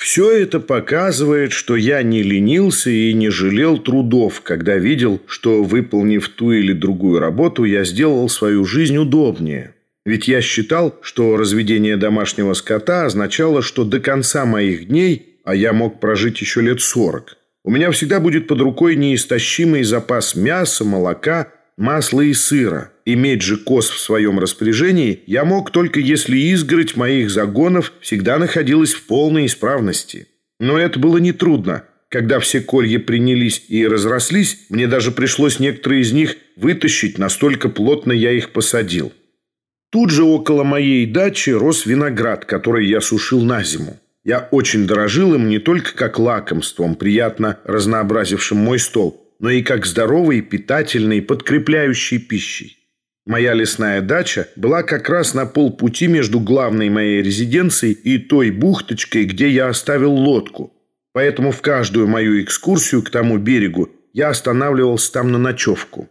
Все это показывает, что я не ленился и не жалел трудов, когда видел, что, выполнив ту или другую работу, я сделал свою жизнь удобнее. Ведь я считал, что разведение домашнего скота означало, что до конца моих дней, а я мог прожить еще лет сорок, у меня всегда будет под рукой неистощимый запас мяса, молока, масла и сыра. Иметь же коз в своем распоряжении я мог только если изгородь моих загонов всегда находилась в полной исправности. Но это было нетрудно. Когда все колья принялись и разрослись, мне даже пришлось некоторые из них вытащить, настолько плотно я их посадил. Тут же около моей дачи рос виноград, который я сушил на зиму. Я очень дорожил им не только как лакомством, приятно разнообразившим мой стол, но и как здоровой, питательной, подкрепляющей пищей. Моя лесная дача была как раз на полпути между главной моей резиденцией и той бухточкой, где я оставил лодку. Поэтому в каждую мою экскурсию к тому берегу я останавливался там на ночевку.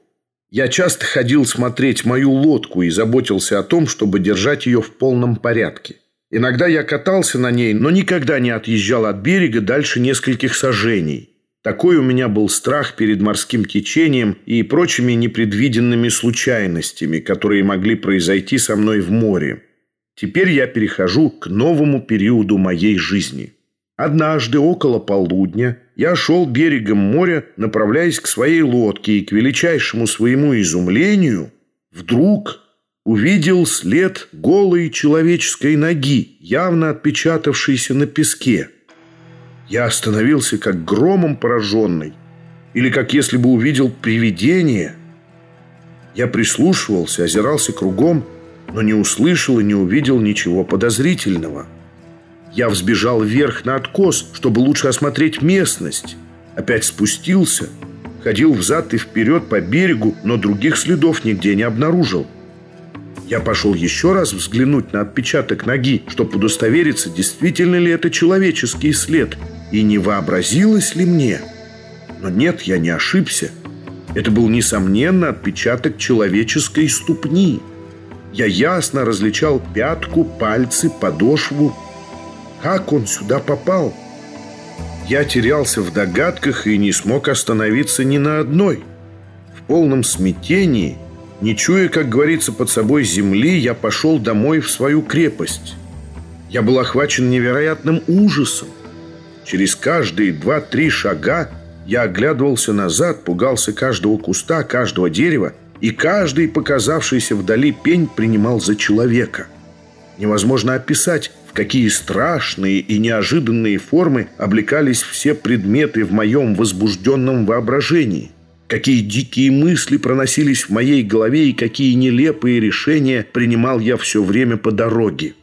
Я часто ходил смотреть мою лодку и заботился о том, чтобы держать ее в полном порядке. Иногда я катался на ней, но никогда не отъезжал от берега дальше нескольких сажений. Такой у меня был страх перед морским течением и прочими непредвиденными случайностями, которые могли произойти со мной в море. Теперь я перехожу к новому периоду моей жизни. Однажды около полудня я шел берегом моря, направляясь к своей лодке, и к величайшему своему изумлению вдруг увидел след голой человеческой ноги, явно отпечатавшейся на песке. Я остановился как громом пораженный, или как если бы увидел привидение. Я прислушивался, озирался кругом, но не услышал и не увидел ничего подозрительного. Я взбежал вверх на откос, чтобы лучше осмотреть местность. Опять спустился, ходил взад и вперед по берегу, но других следов нигде не обнаружил. Я пошел еще раз взглянуть на отпечаток ноги, чтобы удостовериться, действительно ли это человеческий след, и не вообразилось ли мне. Но нет, я не ошибся. Это был, несомненно, отпечаток человеческой ступни. Я ясно различал пятку, пальцы, подошву, как он сюда попал? Я терялся в догадках и не смог остановиться ни на одной. В полном смятении, не чуя, как говорится, под собой земли, я пошел домой в свою крепость. Я был охвачен невероятным ужасом. Через каждые два-три шага я оглядывался назад, пугался каждого куста, каждого дерева, и каждый показавшийся вдали пень принимал за человека. Невозможно описать, в какие страшные и неожиданные формы облекались все предметы в моем возбужденном воображении. Какие дикие мысли проносились в моей голове и какие нелепые решения принимал я все время по дороге.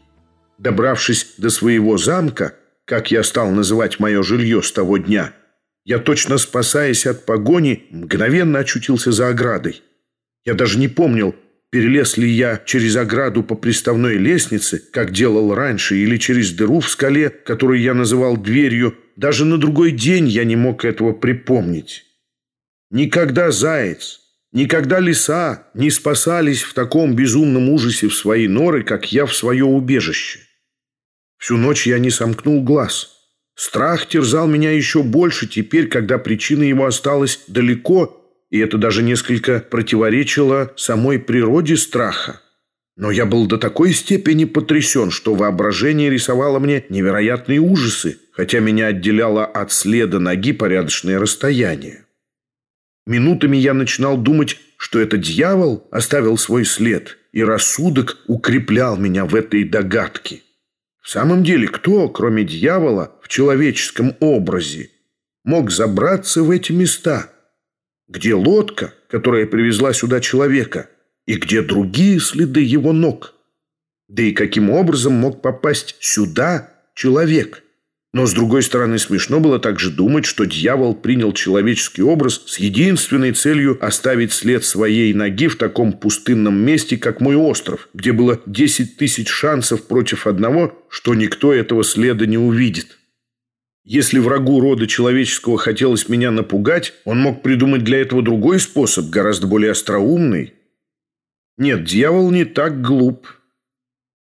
Добравшись до своего замка, как я стал называть мое жилье с того дня, я, точно спасаясь от погони, мгновенно очутился за оградой. Я даже не помнил, Перелез ли я через ограду по приставной лестнице, как делал раньше, или через дыру в скале, которую я называл дверью, даже на другой день я не мог этого припомнить. Никогда заяц, никогда лиса не спасались в таком безумном ужасе в свои норы, как я в свое убежище. Всю ночь я не сомкнул глаз. Страх терзал меня еще больше теперь, когда причина его осталась далеко, и это даже несколько противоречило самой природе страха. Но я был до такой степени потрясен, что воображение рисовало мне невероятные ужасы, хотя меня отделяло от следа ноги порядочное расстояние. Минутами я начинал думать, что это дьявол оставил свой след, и рассудок укреплял меня в этой догадке. В самом деле, кто, кроме дьявола, в человеческом образе, мог забраться в эти места – где лодка, которая привезла сюда человека? И где другие следы его ног? Да и каким образом мог попасть сюда человек? Но, с другой стороны, смешно было также думать, что дьявол принял человеческий образ с единственной целью оставить след своей ноги в таком пустынном месте, как мой остров, где было 10 тысяч шансов против одного, что никто этого следа не увидит. Если врагу рода человеческого хотелось меня напугать, он мог придумать для этого другой способ, гораздо более остроумный. Нет, дьявол не так глуп.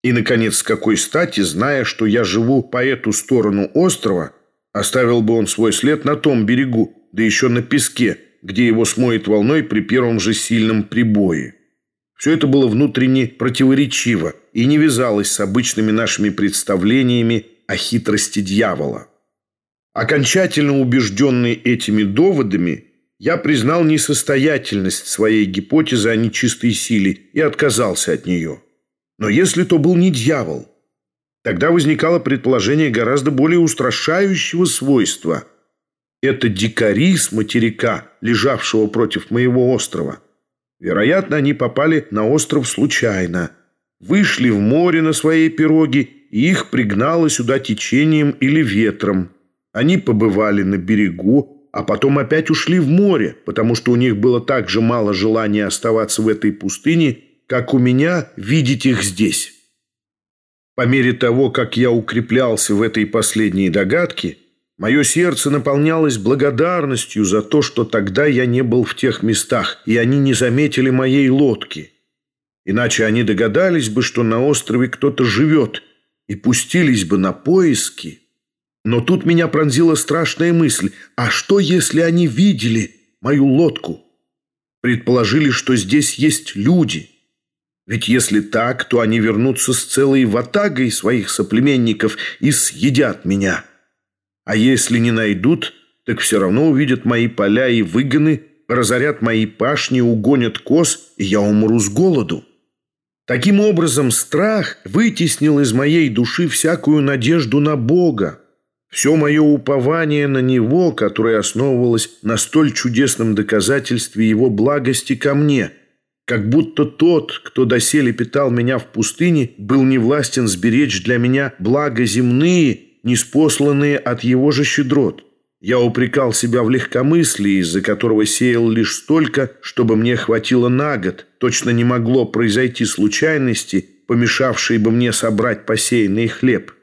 И, наконец, с какой стати, зная, что я живу по эту сторону острова, оставил бы он свой след на том берегу, да еще на песке, где его смоет волной при первом же сильном прибое. Все это было внутренне противоречиво и не вязалось с обычными нашими представлениями о хитрости дьявола. Окончательно убежденный этими доводами, я признал несостоятельность своей гипотезы о нечистой силе и отказался от нее. Но если то был не дьявол, тогда возникало предположение гораздо более устрашающего свойства. Это дикари с материка, лежавшего против моего острова. Вероятно, они попали на остров случайно, вышли в море на своей пироге, и их пригнало сюда течением или ветром. Они побывали на берегу, а потом опять ушли в море, потому что у них было так же мало желания оставаться в этой пустыне, как у меня видеть их здесь. По мере того, как я укреплялся в этой последней догадке, мое сердце наполнялось благодарностью за то, что тогда я не был в тех местах, и они не заметили моей лодки. Иначе они догадались бы, что на острове кто-то живет, и пустились бы на поиски. Но тут меня пронзила страшная мысль, а что, если они видели мою лодку? Предположили, что здесь есть люди – ведь если так, то они вернутся с целой ватагой своих соплеменников и съедят меня. А если не найдут, так все равно увидят мои поля и выгоны, разорят мои пашни, угонят коз, и я умру с голоду. Таким образом, страх вытеснил из моей души всякую надежду на Бога. Все мое упование на Него, которое основывалось на столь чудесном доказательстве Его благости ко мне – как будто тот, кто доселе питал меня в пустыне, был не властен сберечь для меня благо земные, неспосланные от его же щедрот. Я упрекал себя в легкомыслии, из-за которого сеял лишь столько, чтобы мне хватило на год. Точно не могло произойти случайности, помешавшие бы мне собрать посеянный хлеб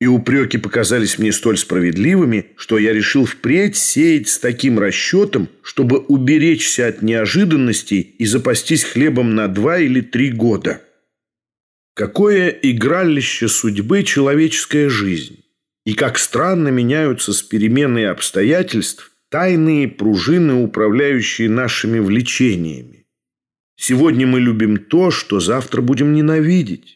и упреки показались мне столь справедливыми, что я решил впредь сеять с таким расчетом, чтобы уберечься от неожиданностей и запастись хлебом на два или три года. Какое игралище судьбы человеческая жизнь! И как странно меняются с переменной обстоятельств тайные пружины, управляющие нашими влечениями. Сегодня мы любим то, что завтра будем ненавидеть.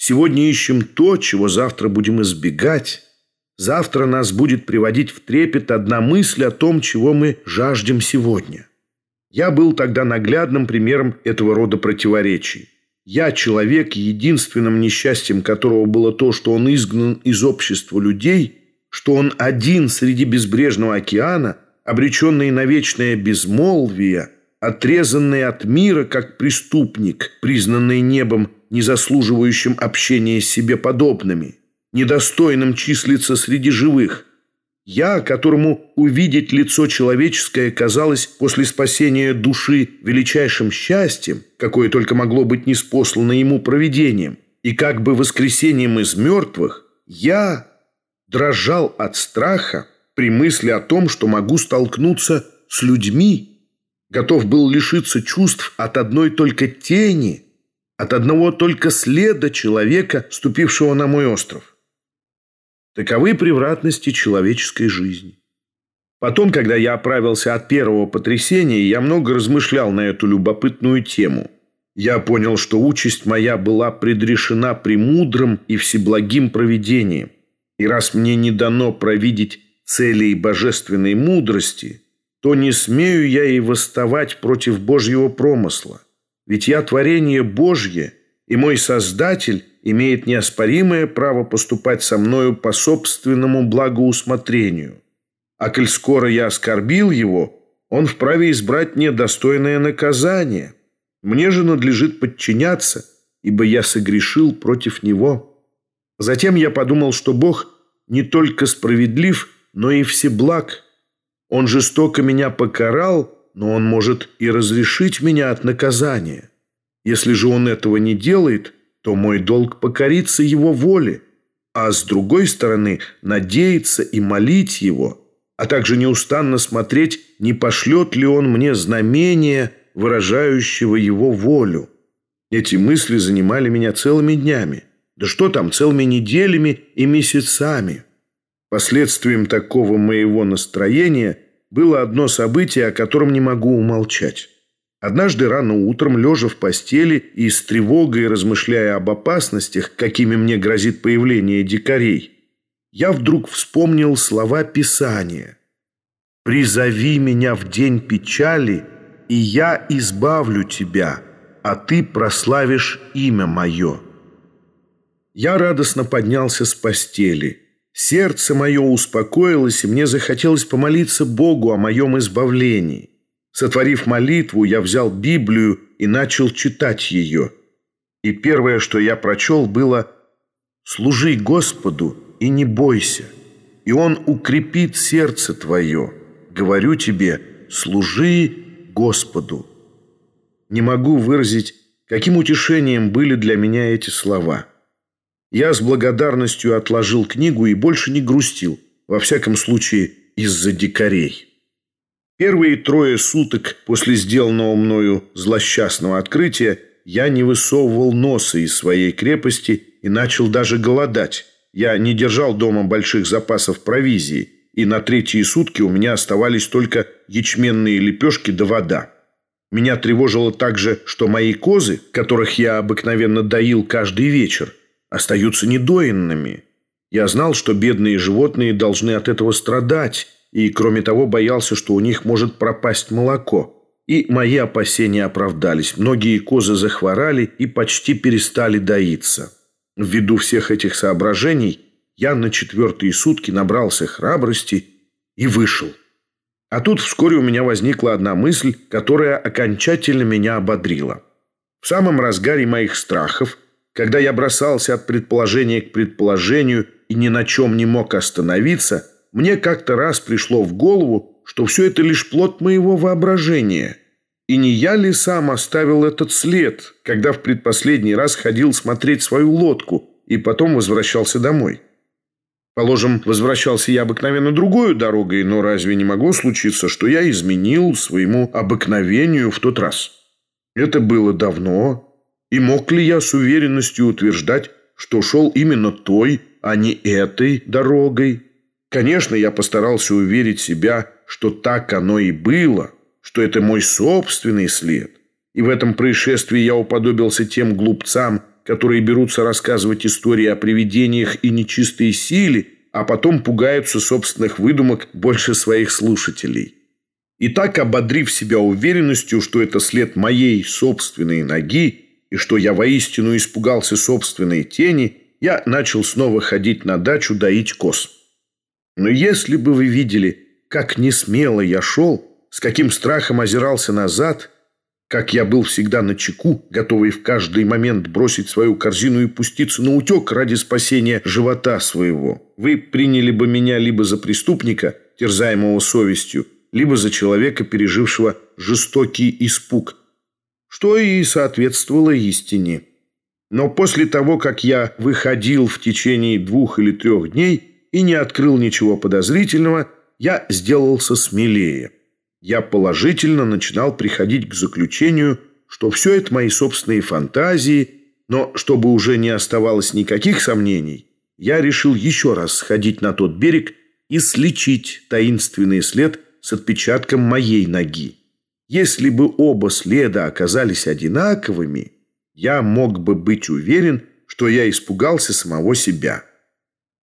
Сегодня ищем то, чего завтра будем избегать. Завтра нас будет приводить в трепет одна мысль о том, чего мы жаждем сегодня. Я был тогда наглядным примером этого рода противоречий. Я человек, единственным несчастьем которого было то, что он изгнан из общества людей, что он один среди безбрежного океана, обреченный на вечное безмолвие, отрезанный от мира, как преступник, признанный небом не заслуживающим общения с себе подобными, недостойным числиться среди живых. Я, которому увидеть лицо человеческое казалось после спасения души величайшим счастьем, какое только могло быть неспослано ему провидением, и как бы воскресением из мертвых, я дрожал от страха при мысли о том, что могу столкнуться с людьми, готов был лишиться чувств от одной только тени – от одного только следа человека, ступившего на мой остров. Таковы превратности человеческой жизни. Потом, когда я оправился от первого потрясения, я много размышлял на эту любопытную тему. Я понял, что участь моя была предрешена премудрым и всеблагим провидением. И раз мне не дано провидеть целей божественной мудрости, то не смею я и восставать против Божьего промысла. Ведь я творение Божье, и мой Создатель имеет неоспоримое право поступать со мною по собственному благоусмотрению. А коль скоро я оскорбил его, он вправе избрать мне достойное наказание. Мне же надлежит подчиняться, ибо я согрешил против него. Затем я подумал, что Бог не только справедлив, но и всеблаг. Он жестоко меня покарал – но он может и разрешить меня от наказания. Если же он этого не делает, то мой долг покориться его воле, а с другой стороны надеяться и молить его, а также неустанно смотреть, не пошлет ли он мне знамения, выражающего его волю. Эти мысли занимали меня целыми днями. Да что там, целыми неделями и месяцами. Последствием такого моего настроения было одно событие, о котором не могу умолчать. Однажды рано утром, лежа в постели и с тревогой размышляя об опасностях, какими мне грозит появление дикарей, я вдруг вспомнил слова Писания. «Призови меня в день печали, и я избавлю тебя, а ты прославишь имя мое». Я радостно поднялся с постели. Сердце мое успокоилось, и мне захотелось помолиться Богу о моем избавлении. Сотворив молитву, я взял Библию и начал читать ее. И первое, что я прочел, было «Служи Господу и не бойся, и Он укрепит сердце твое. Говорю тебе, служи Господу». Не могу выразить, каким утешением были для меня эти слова. Я с благодарностью отложил книгу и больше не грустил, во всяком случае из-за дикарей. Первые трое суток после сделанного мною злосчастного открытия я не высовывал носа из своей крепости и начал даже голодать. Я не держал дома больших запасов провизии, и на третьи сутки у меня оставались только ячменные лепешки да вода. Меня тревожило также, что мои козы, которых я обыкновенно доил каждый вечер, остаются недоенными. Я знал, что бедные животные должны от этого страдать, и, кроме того, боялся, что у них может пропасть молоко. И мои опасения оправдались. Многие козы захворали и почти перестали доиться. Ввиду всех этих соображений я на четвертые сутки набрался храбрости и вышел. А тут вскоре у меня возникла одна мысль, которая окончательно меня ободрила. В самом разгаре моих страхов, когда я бросался от предположения к предположению и ни на чем не мог остановиться – мне как-то раз пришло в голову, что все это лишь плод моего воображения. И не я ли сам оставил этот след, когда в предпоследний раз ходил смотреть свою лодку и потом возвращался домой? Положим, возвращался я обыкновенно другой дорогой, но разве не могло случиться, что я изменил своему обыкновению в тот раз? Это было давно. И мог ли я с уверенностью утверждать, что шел именно той, а не этой дорогой? Конечно, я постарался уверить себя, что так оно и было, что это мой собственный след. И в этом происшествии я уподобился тем глупцам, которые берутся рассказывать истории о привидениях и нечистой силе, а потом пугаются собственных выдумок больше своих слушателей. И так, ободрив себя уверенностью, что это след моей собственной ноги, и что я воистину испугался собственной тени, я начал снова ходить на дачу доить коз. Но если бы вы видели, как несмело я шел, с каким страхом озирался назад, как я был всегда на чеку, готовый в каждый момент бросить свою корзину и пуститься на утек ради спасения живота своего, вы приняли бы меня либо за преступника, терзаемого совестью, либо за человека, пережившего жестокий испуг, что и соответствовало истине. Но после того, как я выходил в течение двух или трех дней, и не открыл ничего подозрительного, я сделался смелее. Я положительно начинал приходить к заключению, что все это мои собственные фантазии, но чтобы уже не оставалось никаких сомнений, я решил еще раз сходить на тот берег и сличить таинственный след с отпечатком моей ноги. Если бы оба следа оказались одинаковыми, я мог бы быть уверен, что я испугался самого себя.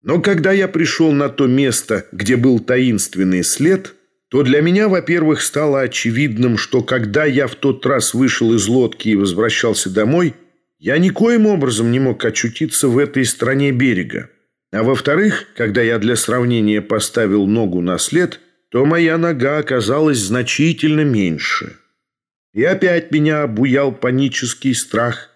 Но когда я пришел на то место, где был таинственный след, то для меня, во-первых, стало очевидным, что когда я в тот раз вышел из лодки и возвращался домой, я никоим образом не мог очутиться в этой стране берега. А во-вторых, когда я для сравнения поставил ногу на след, то моя нога оказалась значительно меньше. И опять меня обуял панический страх.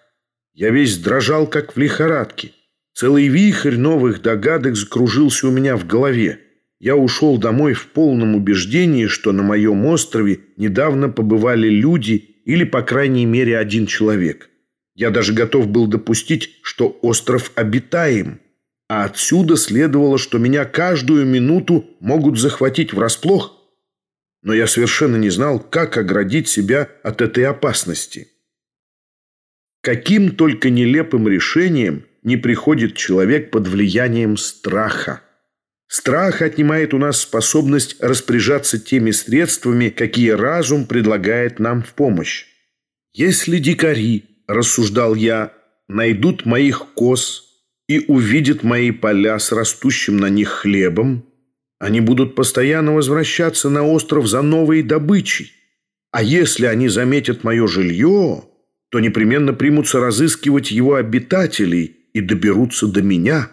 Я весь дрожал, как в лихорадке. Целый вихрь новых догадок закружился у меня в голове. Я ушел домой в полном убеждении, что на моем острове недавно побывали люди или, по крайней мере, один человек. Я даже готов был допустить, что остров обитаем. А отсюда следовало, что меня каждую минуту могут захватить врасплох. Но я совершенно не знал, как оградить себя от этой опасности. Каким только нелепым решением – не приходит человек под влиянием страха. Страх отнимает у нас способность распоряжаться теми средствами, какие разум предлагает нам в помощь. Если дикари, рассуждал я, найдут моих коз и увидят мои поля с растущим на них хлебом, они будут постоянно возвращаться на остров за новой добычей. А если они заметят мое жилье, то непременно примутся разыскивать его обитателей и доберутся до меня.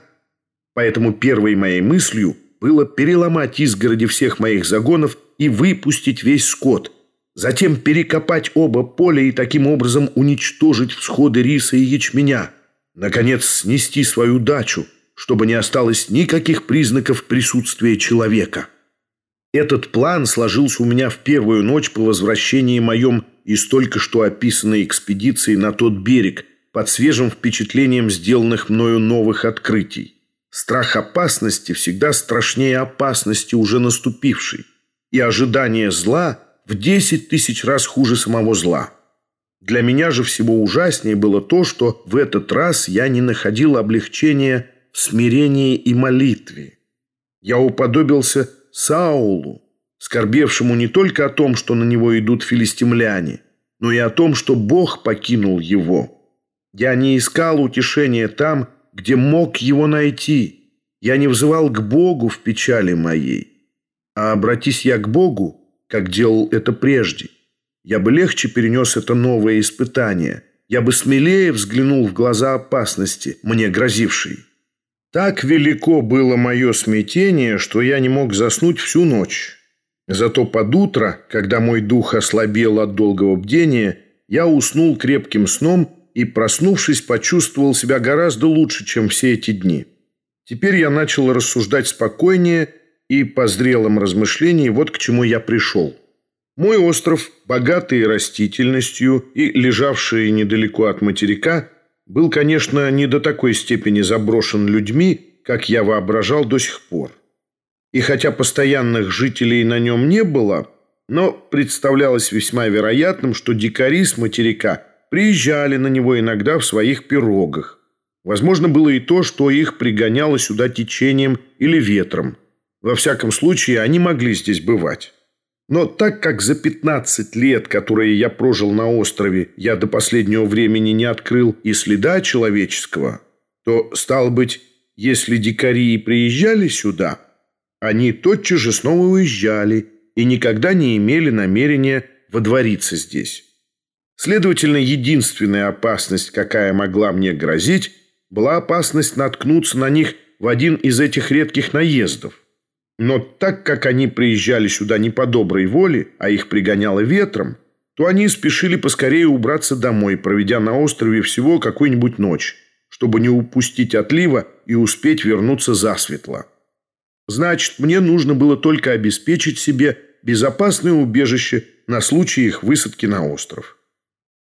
Поэтому первой моей мыслью было переломать изгороди всех моих загонов и выпустить весь скот – затем перекопать оба поля и таким образом уничтожить всходы риса и ячменя, наконец снести свою дачу, чтобы не осталось никаких признаков присутствия человека. Этот план сложился у меня в первую ночь по возвращении моем из только что описанной экспедиции на тот берег под свежим впечатлением сделанных мною новых открытий. Страх опасности всегда страшнее опасности, уже наступившей, и ожидание зла – в десять тысяч раз хуже самого зла. Для меня же всего ужаснее было то, что в этот раз я не находил облегчения в смирении и молитве. Я уподобился Саулу, скорбевшему не только о том, что на него идут филистимляне, но и о том, что Бог покинул его. Я не искал утешения там, где мог его найти. Я не взывал к Богу в печали моей. А обратись я к Богу, как делал это прежде. Я бы легче перенес это новое испытание. Я бы смелее взглянул в глаза опасности, мне грозившей. Так велико было мое смятение, что я не мог заснуть всю ночь. Зато под утро, когда мой дух ослабел от долгого бдения, я уснул крепким сном и, проснувшись, почувствовал себя гораздо лучше, чем все эти дни. Теперь я начал рассуждать спокойнее и по зрелым размышлениям вот к чему я пришел. Мой остров, богатый растительностью и лежавший недалеко от материка, был, конечно, не до такой степени заброшен людьми, как я воображал до сих пор. И хотя постоянных жителей на нем не было, но представлялось весьма вероятным, что дикари с материка приезжали на него иногда в своих пирогах. Возможно, было и то, что их пригоняло сюда течением или ветром – во всяком случае, они могли здесь бывать. Но так как за 15 лет, которые я прожил на острове, я до последнего времени не открыл и следа человеческого, то, стало быть, если дикари и приезжали сюда, они тотчас же снова уезжали и никогда не имели намерения водвориться здесь. Следовательно, единственная опасность, какая могла мне грозить, была опасность наткнуться на них в один из этих редких наездов. Но так как они приезжали сюда не по доброй воле, а их пригоняло ветром, то они спешили поскорее убраться домой, проведя на острове всего какую-нибудь ночь, чтобы не упустить отлива и успеть вернуться засветло. Значит, мне нужно было только обеспечить себе безопасное убежище на случай их высадки на остров.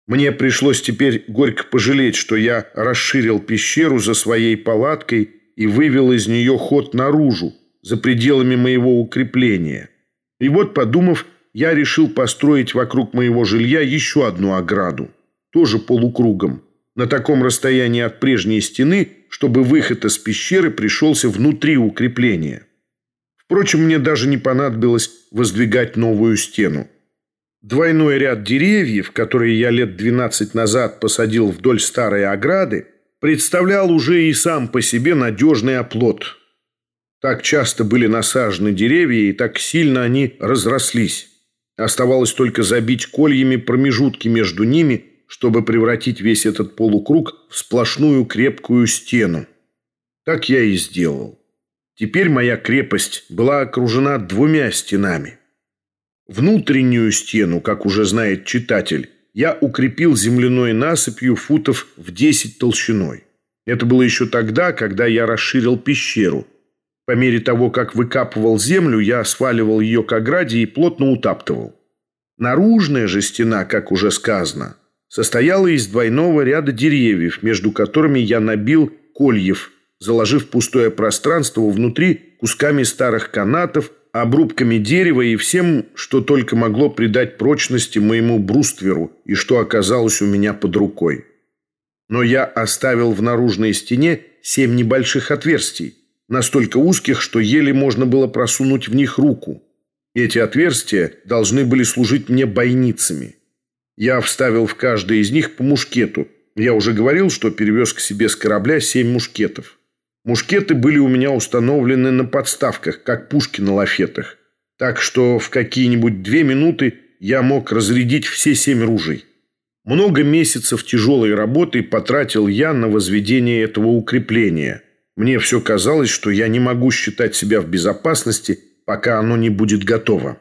Мне пришлось теперь горько пожалеть, что я расширил пещеру за своей палаткой и вывел из нее ход наружу, за пределами моего укрепления. И вот, подумав, я решил построить вокруг моего жилья еще одну ограду, тоже полукругом, на таком расстоянии от прежней стены, чтобы выход из пещеры пришелся внутри укрепления. Впрочем, мне даже не понадобилось воздвигать новую стену. Двойной ряд деревьев, которые я лет 12 назад посадил вдоль старой ограды, представлял уже и сам по себе надежный оплот – так часто были насажены деревья, и так сильно они разрослись. Оставалось только забить кольями промежутки между ними, чтобы превратить весь этот полукруг в сплошную крепкую стену. Так я и сделал. Теперь моя крепость была окружена двумя стенами. Внутреннюю стену, как уже знает читатель, я укрепил земляной насыпью футов в 10 толщиной. Это было еще тогда, когда я расширил пещеру – по мере того, как выкапывал землю, я сваливал ее к ограде и плотно утаптывал. Наружная же стена, как уже сказано, состояла из двойного ряда деревьев, между которыми я набил кольев, заложив пустое пространство внутри кусками старых канатов, обрубками дерева и всем, что только могло придать прочности моему брустверу и что оказалось у меня под рукой. Но я оставил в наружной стене семь небольших отверстий, настолько узких, что еле можно было просунуть в них руку. Эти отверстия должны были служить мне бойницами. Я вставил в каждое из них по мушкету. Я уже говорил, что перевез к себе с корабля семь мушкетов. Мушкеты были у меня установлены на подставках, как пушки на лафетах. Так что в какие-нибудь две минуты я мог разрядить все семь ружей. Много месяцев тяжелой работы потратил я на возведение этого укрепления. Мне все казалось, что я не могу считать себя в безопасности, пока оно не будет готово.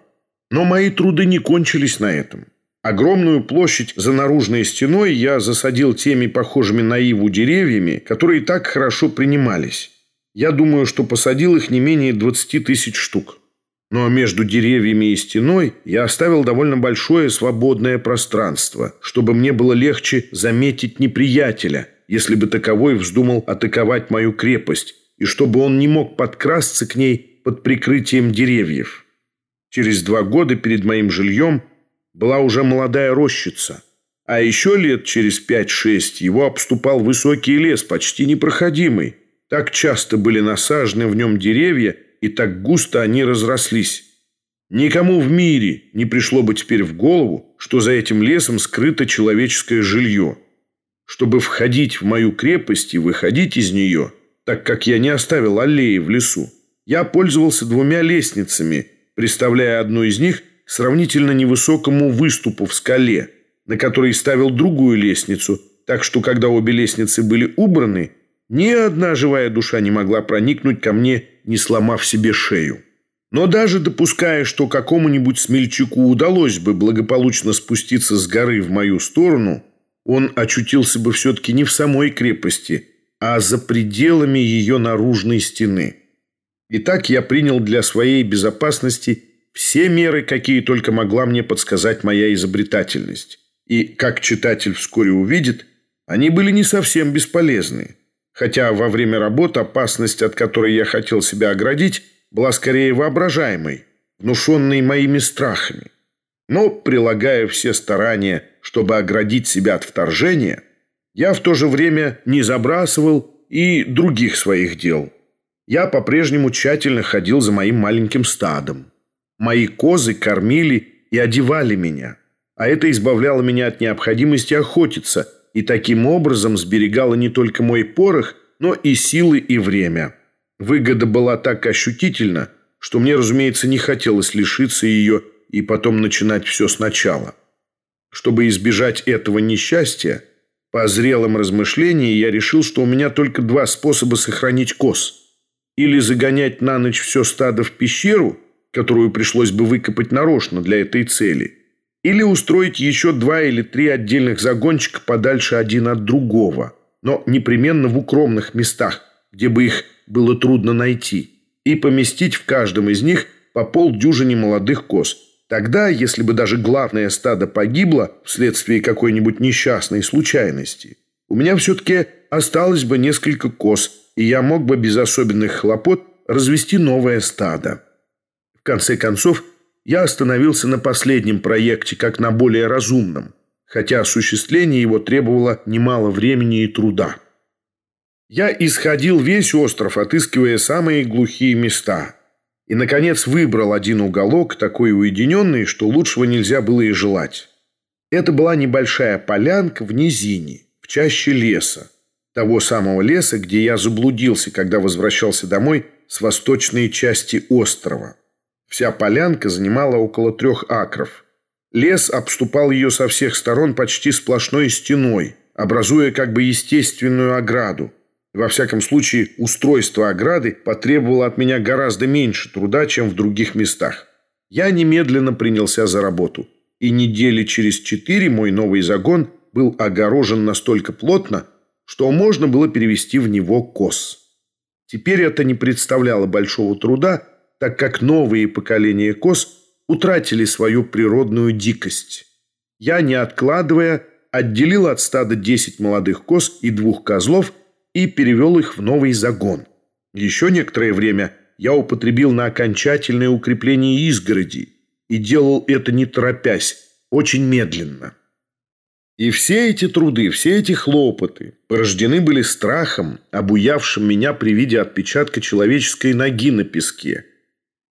Но мои труды не кончились на этом. Огромную площадь за наружной стеной я засадил теми похожими на иву деревьями, которые так хорошо принимались. Я думаю, что посадил их не менее 20 тысяч штук. Но между деревьями и стеной я оставил довольно большое свободное пространство, чтобы мне было легче заметить неприятеля, если бы таковой вздумал атаковать мою крепость, и чтобы он не мог подкрасться к ней под прикрытием деревьев. Через два года перед моим жильем – была уже молодая рощица. А еще лет через пять-шесть его обступал высокий лес, почти непроходимый. Так часто были насажены в нем деревья, и так густо они разрослись. Никому в мире не пришло бы теперь в голову, что за этим лесом скрыто человеческое жилье. Чтобы входить в мою крепость и выходить из нее, так как я не оставил аллеи в лесу, я пользовался двумя лестницами, приставляя одну из них – к сравнительно невысокому выступу в скале, на который ставил другую лестницу, так что когда обе лестницы были убраны, ни одна живая душа не могла проникнуть ко мне, не сломав себе шею. Но даже допуская, что какому-нибудь смельчаку удалось бы благополучно спуститься с горы в мою сторону, он очутился бы все-таки не в самой крепости, а за пределами ее наружной стены. Итак, я принял для своей безопасности все меры, какие только могла мне подсказать моя изобретательность. И, как читатель вскоре увидит, они были не совсем бесполезны. Хотя во время работы опасность, от которой я хотел себя оградить, была скорее воображаемой, внушенной моими страхами. Но, прилагая все старания, чтобы оградить себя от вторжения, я в то же время не забрасывал и других своих дел. Я по-прежнему тщательно ходил за моим маленьким стадом. Мои козы кормили и одевали меня, а это избавляло меня от необходимости охотиться и таким образом сберегало не только мой порох, но и силы и время. Выгода была так ощутительна, что мне, разумеется, не хотелось лишиться ее и потом начинать все сначала. Чтобы избежать этого несчастья, по зрелым размышлениям я решил, что у меня только два способа сохранить коз. Или загонять на ночь все стадо в пещеру – которую пришлось бы выкопать нарочно для этой цели, или устроить еще два или три отдельных загончика подальше один от другого, но непременно в укромных местах, где бы их было трудно найти, и поместить в каждом из них по полдюжине молодых коз. Тогда, если бы даже главное стадо погибло вследствие какой-нибудь несчастной случайности, у меня все-таки осталось бы несколько коз, и я мог бы без особенных хлопот развести новое стадо конце концов, я остановился на последнем проекте, как на более разумном, хотя осуществление его требовало немало времени и труда. Я исходил весь остров, отыскивая самые глухие места. И, наконец, выбрал один уголок, такой уединенный, что лучшего нельзя было и желать. Это была небольшая полянка в низине, в чаще леса. Того самого леса, где я заблудился, когда возвращался домой с восточной части острова. Вся полянка занимала около трех акров. Лес обступал ее со всех сторон почти сплошной стеной, образуя как бы естественную ограду. Во всяком случае, устройство ограды потребовало от меня гораздо меньше труда, чем в других местах. Я немедленно принялся за работу. И недели через четыре мой новый загон был огорожен настолько плотно, что можно было перевести в него коз. Теперь это не представляло большого труда, так как новые поколения коз утратили свою природную дикость. Я, не откладывая, отделил от стада 10 молодых коз и двух козлов и перевел их в новый загон. Еще некоторое время я употребил на окончательное укрепление изгороди и делал это не торопясь, очень медленно. И все эти труды, все эти хлопоты порождены были страхом, обуявшим меня при виде отпечатка человеческой ноги на песке.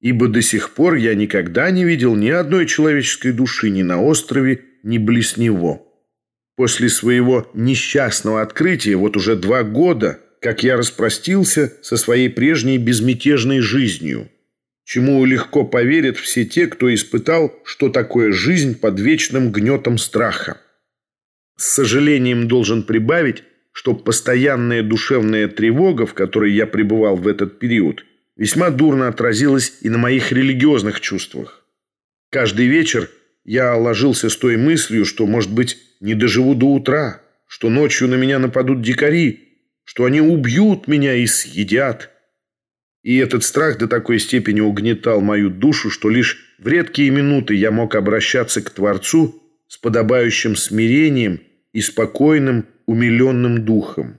Ибо до сих пор я никогда не видел ни одной человеческой души ни на острове, ни близ него. После своего несчастного открытия, вот уже два года, как я распростился со своей прежней безмятежной жизнью, чему легко поверят все те, кто испытал, что такое жизнь под вечным гнетом страха. С сожалением должен прибавить, что постоянная душевная тревога, в которой я пребывал в этот период, весьма дурно отразилась и на моих религиозных чувствах. Каждый вечер я ложился с той мыслью, что, может быть, не доживу до утра, что ночью на меня нападут дикари, что они убьют меня и съедят. И этот страх до такой степени угнетал мою душу, что лишь в редкие минуты я мог обращаться к Творцу с подобающим смирением и спокойным, умиленным духом.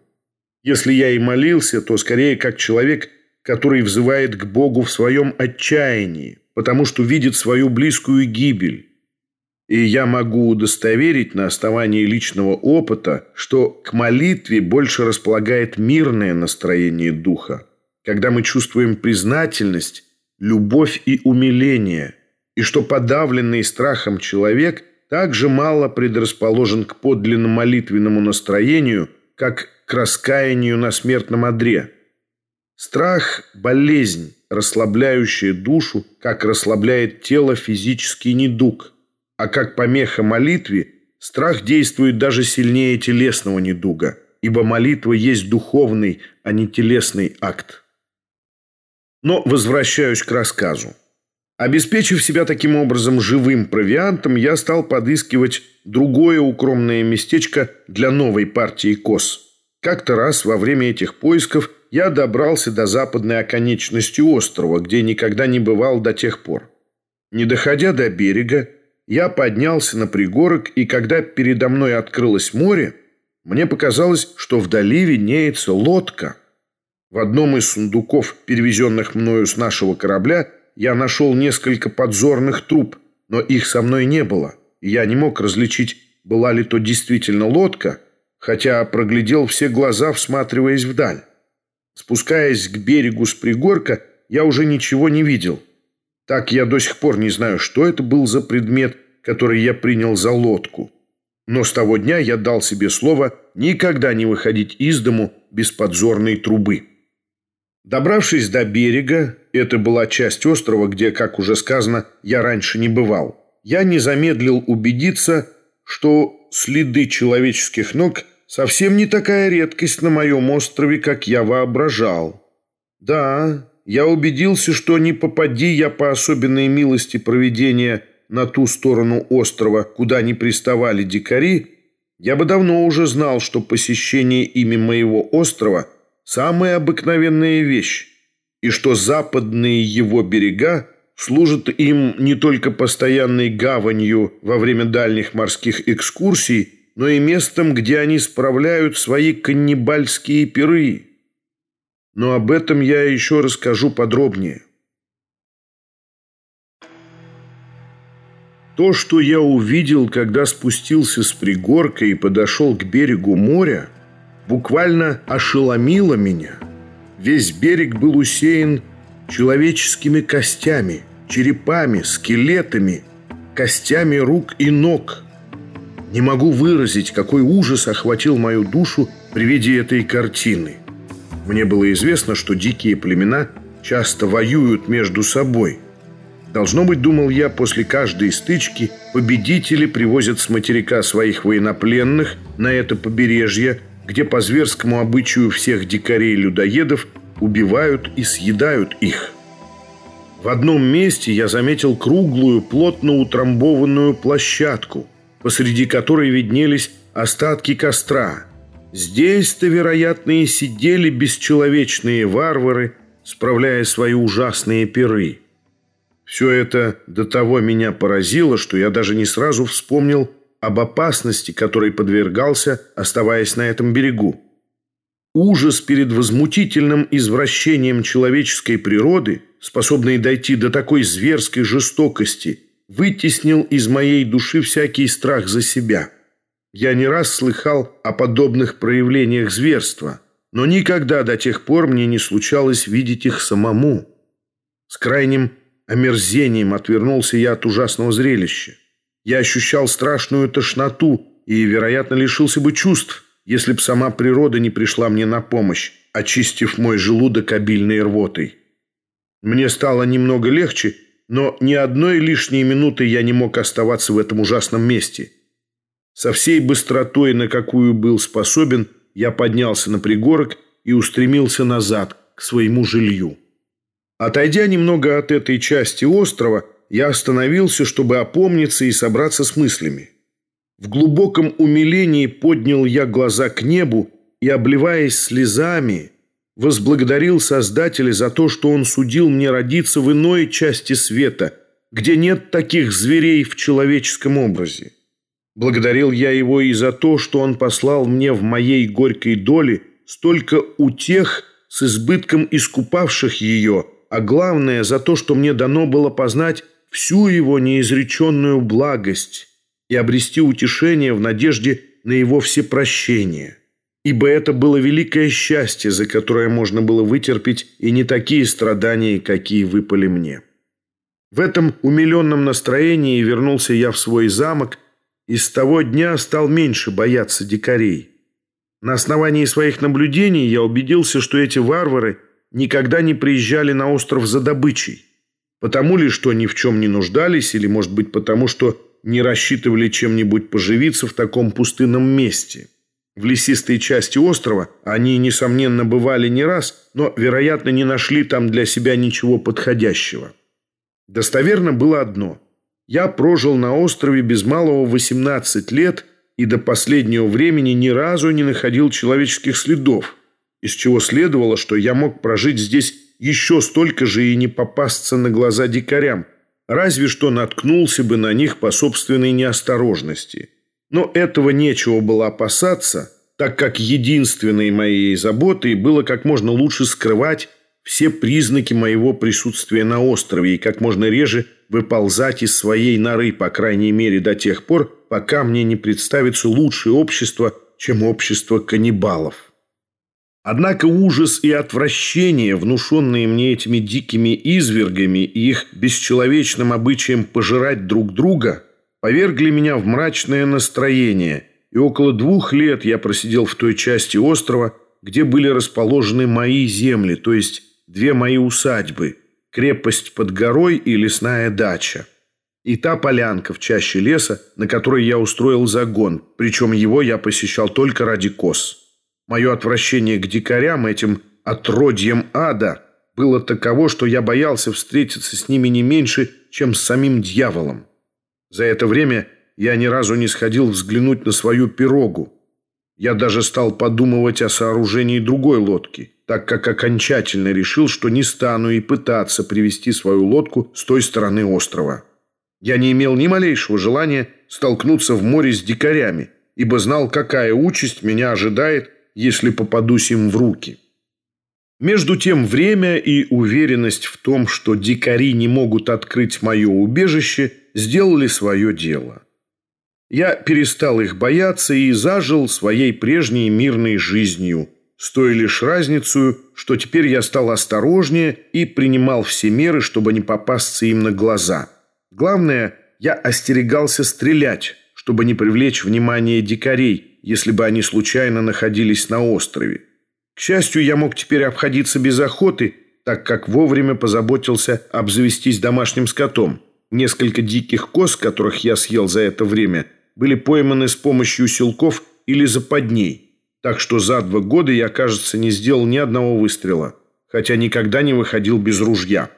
Если я и молился, то скорее как человек, который взывает к Богу в своем отчаянии, потому что видит свою близкую гибель. И я могу удостоверить на основании личного опыта, что к молитве больше располагает мирное настроение духа, когда мы чувствуем признательность, любовь и умиление, и что подавленный страхом человек – также мало предрасположен к подлинно молитвенному настроению, как к раскаянию на смертном одре. Страх – болезнь, расслабляющая душу, как расслабляет тело физический недуг. А как помеха молитве, страх действует даже сильнее телесного недуга, ибо молитва есть духовный, а не телесный акт. Но возвращаюсь к рассказу. Обеспечив себя таким образом живым провиантом, я стал подыскивать другое укромное местечко для новой партии коз. Как-то раз во время этих поисков я добрался до западной оконечности острова, где никогда не бывал до тех пор. Не доходя до берега, я поднялся на пригорок, и когда передо мной открылось море, мне показалось, что вдали виднеется лодка. В одном из сундуков, перевезенных мною с нашего корабля, я нашел несколько подзорных труб, но их со мной не было, и я не мог различить, была ли то действительно лодка, хотя проглядел все глаза, всматриваясь вдаль. Спускаясь к берегу с пригорка, я уже ничего не видел. Так я до сих пор не знаю, что это был за предмет, который я принял за лодку. Но с того дня я дал себе слово никогда не выходить из дому без подзорной трубы. Добравшись до берега, это была часть острова, где, как уже сказано, я раньше не бывал, я не замедлил убедиться, что следы человеческих ног совсем не такая редкость на моем острове, как я воображал. Да, я убедился, что не попади я по особенной милости проведения на ту сторону острова, куда не приставали дикари, я бы давно уже знал, что посещение ими моего острова – самая обыкновенная вещь, и что западные его берега служат им не только постоянной гаванью во время дальних морских экскурсий, но и местом, где они справляют свои каннибальские пиры. Но об этом я еще расскажу подробнее. То, что я увидел, когда спустился с пригорка и подошел к берегу моря – буквально ошеломило меня. Весь берег был усеян человеческими костями, черепами, скелетами, костями рук и ног. Не могу выразить, какой ужас охватил мою душу при виде этой картины. Мне было известно, что дикие племена часто воюют между собой. Должно быть, думал я, после каждой стычки победители привозят с материка своих военнопленных на это побережье, где по зверскому обычаю всех дикарей-людоедов убивают и съедают их. В одном месте я заметил круглую, плотно утрамбованную площадку, посреди которой виднелись остатки костра. Здесь-то, вероятно, и сидели бесчеловечные варвары, справляя свои ужасные пиры. Все это до того меня поразило, что я даже не сразу вспомнил об опасности, которой подвергался, оставаясь на этом берегу. Ужас перед возмутительным извращением человеческой природы, способный дойти до такой зверской жестокости, вытеснил из моей души всякий страх за себя. Я не раз слыхал о подобных проявлениях зверства, но никогда до тех пор мне не случалось видеть их самому. С крайним омерзением отвернулся я от ужасного зрелища. Я ощущал страшную тошноту и, вероятно, лишился бы чувств, если б сама природа не пришла мне на помощь, очистив мой желудок обильной рвотой. Мне стало немного легче, но ни одной лишней минуты я не мог оставаться в этом ужасном месте. Со всей быстротой, на какую был способен, я поднялся на пригорок и устремился назад, к своему жилью. Отойдя немного от этой части острова, я остановился, чтобы опомниться и собраться с мыслями. В глубоком умилении поднял я глаза к небу и, обливаясь слезами, возблагодарил Создателя за то, что Он судил мне родиться в иной части света, где нет таких зверей в человеческом образе. Благодарил я Его и за то, что Он послал мне в моей горькой доле столько утех с избытком искупавших ее, а главное за то, что мне дано было познать всю Его неизреченную благость и обрести утешение в надежде на Его всепрощение» ибо это было великое счастье, за которое можно было вытерпеть и не такие страдания, какие выпали мне. В этом умиленном настроении вернулся я в свой замок и с того дня стал меньше бояться дикарей. На основании своих наблюдений я убедился, что эти варвары никогда не приезжали на остров за добычей. Потому ли, что ни в чем не нуждались, или, может быть, потому что не рассчитывали чем-нибудь поживиться в таком пустынном месте – в лесистой части острова они, несомненно, бывали не раз, но, вероятно, не нашли там для себя ничего подходящего. Достоверно было одно. Я прожил на острове без малого 18 лет и до последнего времени ни разу не находил человеческих следов, из чего следовало, что я мог прожить здесь еще столько же и не попасться на глаза дикарям, разве что наткнулся бы на них по собственной неосторожности – но этого нечего было опасаться, так как единственной моей заботой было как можно лучше скрывать все признаки моего присутствия на острове и как можно реже выползать из своей норы, по крайней мере до тех пор, пока мне не представится лучшее общество, чем общество каннибалов. Однако ужас и отвращение, внушенные мне этими дикими извергами и их бесчеловечным обычаем пожирать друг друга – повергли меня в мрачное настроение, и около двух лет я просидел в той части острова, где были расположены мои земли, то есть две мои усадьбы, крепость под горой и лесная дача. И та полянка в чаще леса, на которой я устроил загон, причем его я посещал только ради коз. Мое отвращение к дикарям, этим отродьям ада, было таково, что я боялся встретиться с ними не меньше, чем с самим дьяволом. За это время я ни разу не сходил взглянуть на свою пирогу. Я даже стал подумывать о сооружении другой лодки, так как окончательно решил, что не стану и пытаться привести свою лодку с той стороны острова. Я не имел ни малейшего желания столкнуться в море с дикарями, ибо знал, какая участь меня ожидает, если попадусь им в руки. Между тем время и уверенность в том, что дикари не могут открыть мое убежище, сделали свое дело. Я перестал их бояться и зажил своей прежней мирной жизнью, с той лишь разницей, что теперь я стал осторожнее и принимал все меры, чтобы не попасться им на глаза. Главное, я остерегался стрелять, чтобы не привлечь внимание дикарей, если бы они случайно находились на острове. К счастью, я мог теперь обходиться без охоты, так как вовремя позаботился обзавестись домашним скотом. Несколько диких коз, которых я съел за это время, были пойманы с помощью силков или западней. Так что за два года я, кажется, не сделал ни одного выстрела, хотя никогда не выходил без ружья.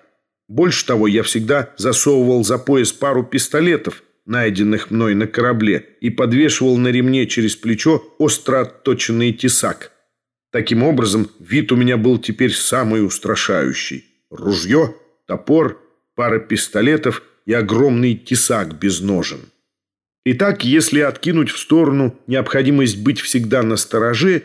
Больше того, я всегда засовывал за пояс пару пистолетов, найденных мной на корабле, и подвешивал на ремне через плечо остро отточенный тесак – Таким образом, вид у меня был теперь самый устрашающий. Ружье, топор, пара пистолетов и огромный тесак без ножен. Итак, если откинуть в сторону необходимость быть всегда на стороже,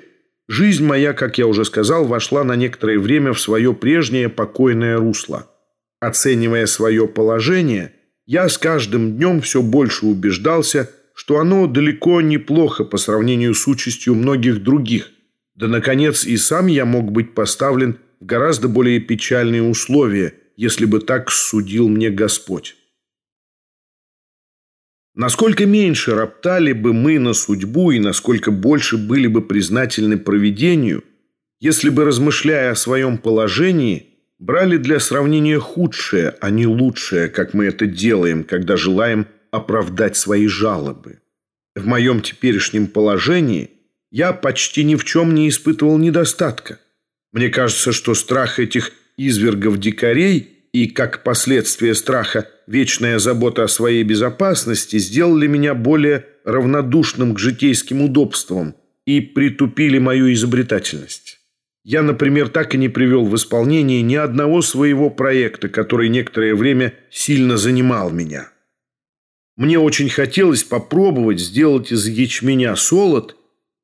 жизнь моя, как я уже сказал, вошла на некоторое время в свое прежнее покойное русло. Оценивая свое положение, я с каждым днем все больше убеждался, что оно далеко неплохо по сравнению с участью многих других. Да, наконец, и сам я мог быть поставлен в гораздо более печальные условия, если бы так судил мне Господь. Насколько меньше роптали бы мы на судьбу и насколько больше были бы признательны провидению, если бы, размышляя о своем положении, брали для сравнения худшее, а не лучшее, как мы это делаем, когда желаем оправдать свои жалобы. В моем теперешнем положении я почти ни в чем не испытывал недостатка. Мне кажется, что страх этих извергов-дикарей и, как последствие страха, вечная забота о своей безопасности сделали меня более равнодушным к житейским удобствам и притупили мою изобретательность. Я, например, так и не привел в исполнение ни одного своего проекта, который некоторое время сильно занимал меня. Мне очень хотелось попробовать сделать из ячменя солод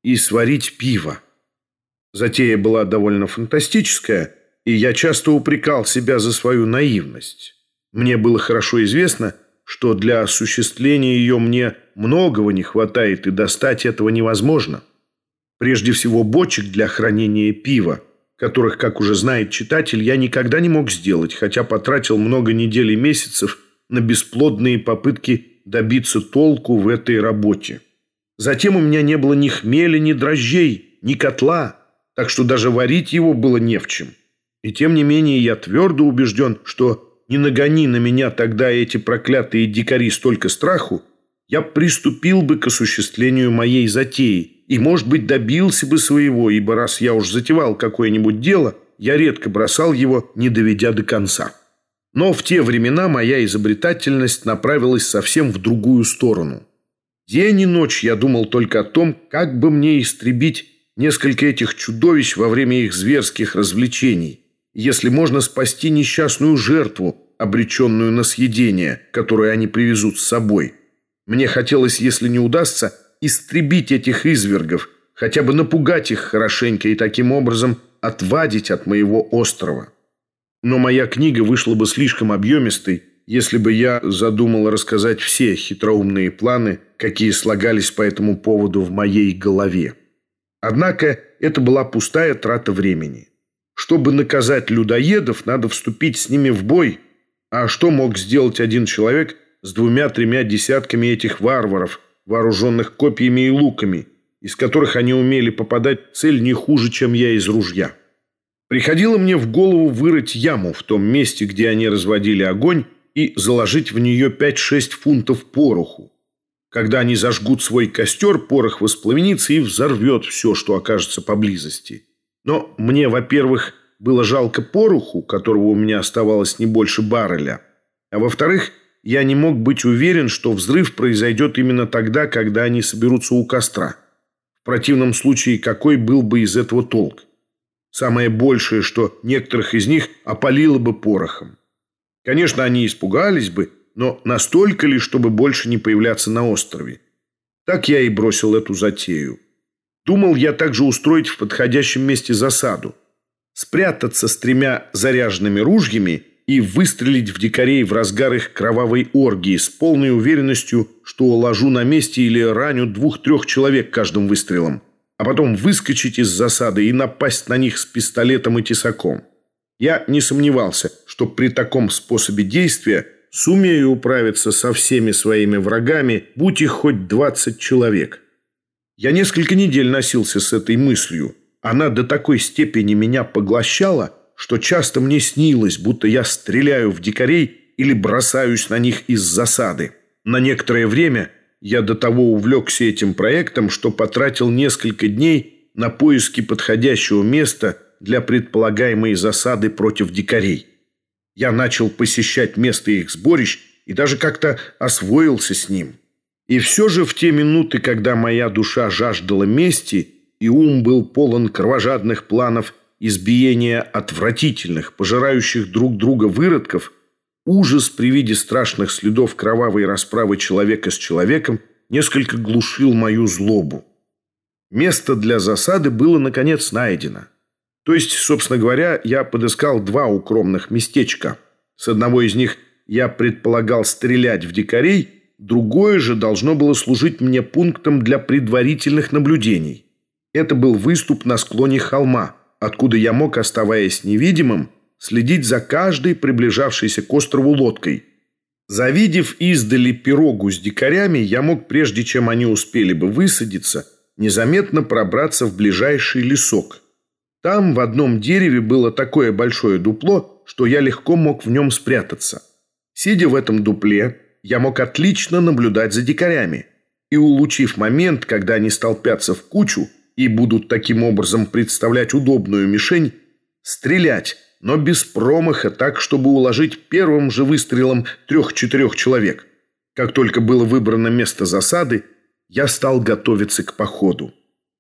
и сварить пиво. Затея была довольно фантастическая – и я часто упрекал себя за свою наивность. Мне было хорошо известно, что для осуществления ее мне многого не хватает, и достать этого невозможно. Прежде всего, бочек для хранения пива, которых, как уже знает читатель, я никогда не мог сделать, хотя потратил много недель и месяцев на бесплодные попытки добиться толку в этой работе. Затем у меня не было ни хмеля, ни дрожжей, ни котла, так что даже варить его было не в чем. И тем не менее я твердо убежден, что не нагони на меня тогда эти проклятые дикари столько страху, я приступил бы к осуществлению моей затеи и, может быть, добился бы своего, ибо раз я уж затевал какое-нибудь дело, я редко бросал его, не доведя до конца. Но в те времена моя изобретательность направилась совсем в другую сторону. День и ночь я думал только о том, как бы мне истребить несколько этих чудовищ во время их зверских развлечений – если можно спасти несчастную жертву, обреченную на съедение, которую они привезут с собой. Мне хотелось, если не удастся, истребить этих извергов, хотя бы напугать их хорошенько и таким образом отвадить от моего острова. Но моя книга вышла бы слишком объемистой, если бы я задумал рассказать все хитроумные планы, какие слагались по этому поводу в моей голове. Однако это была пустая трата времени. Чтобы наказать людоедов, надо вступить с ними в бой. А что мог сделать один человек с двумя-тремя десятками этих варваров, вооруженных копьями и луками, из которых они умели попадать в цель не хуже, чем я из ружья? Приходило мне в голову вырыть яму в том месте, где они разводили огонь, и заложить в нее 5-6 фунтов пороху. Когда они зажгут свой костер, порох воспламенится и взорвет все, что окажется поблизости. Но мне, во-первых, было жалко пороху, которого у меня оставалось не больше барреля, а во-вторых, я не мог быть уверен, что взрыв произойдет именно тогда, когда они соберутся у костра. В противном случае, какой был бы из этого толк? Самое большее, что некоторых из них опалило бы порохом. Конечно, они испугались бы, но настолько ли, чтобы больше не появляться на острове? Так я и бросил эту затею. Думал я также устроить в подходящем месте засаду. Спрятаться с тремя заряженными ружьями и выстрелить в дикарей в разгар их кровавой оргии с полной уверенностью, что уложу на месте или раню двух-трех человек каждым выстрелом, а потом выскочить из засады и напасть на них с пистолетом и тесаком. Я не сомневался, что при таком способе действия сумею управиться со всеми своими врагами, будь их хоть 20 человек. Я несколько недель носился с этой мыслью. Она до такой степени меня поглощала, что часто мне снилось, будто я стреляю в дикарей или бросаюсь на них из засады. На некоторое время я до того увлекся этим проектом, что потратил несколько дней на поиски подходящего места для предполагаемой засады против дикарей. Я начал посещать место их сборищ и даже как-то освоился с ним. И все же в те минуты, когда моя душа жаждала мести, и ум был полон кровожадных планов избиения отвратительных, пожирающих друг друга выродков, ужас при виде страшных следов кровавой расправы человека с человеком несколько глушил мою злобу. Место для засады было, наконец, найдено. То есть, собственно говоря, я подыскал два укромных местечка. С одного из них я предполагал стрелять в дикарей – другое же должно было служить мне пунктом для предварительных наблюдений. Это был выступ на склоне холма, откуда я мог, оставаясь невидимым, следить за каждой приближавшейся к острову лодкой. Завидев издали пирогу с дикарями, я мог, прежде чем они успели бы высадиться, незаметно пробраться в ближайший лесок. Там в одном дереве было такое большое дупло, что я легко мог в нем спрятаться. Сидя в этом дупле, я мог отлично наблюдать за дикарями. И улучив момент, когда они столпятся в кучу и будут таким образом представлять удобную мишень, стрелять, но без промаха, так, чтобы уложить первым же выстрелом трех-четырех человек. Как только было выбрано место засады, я стал готовиться к походу.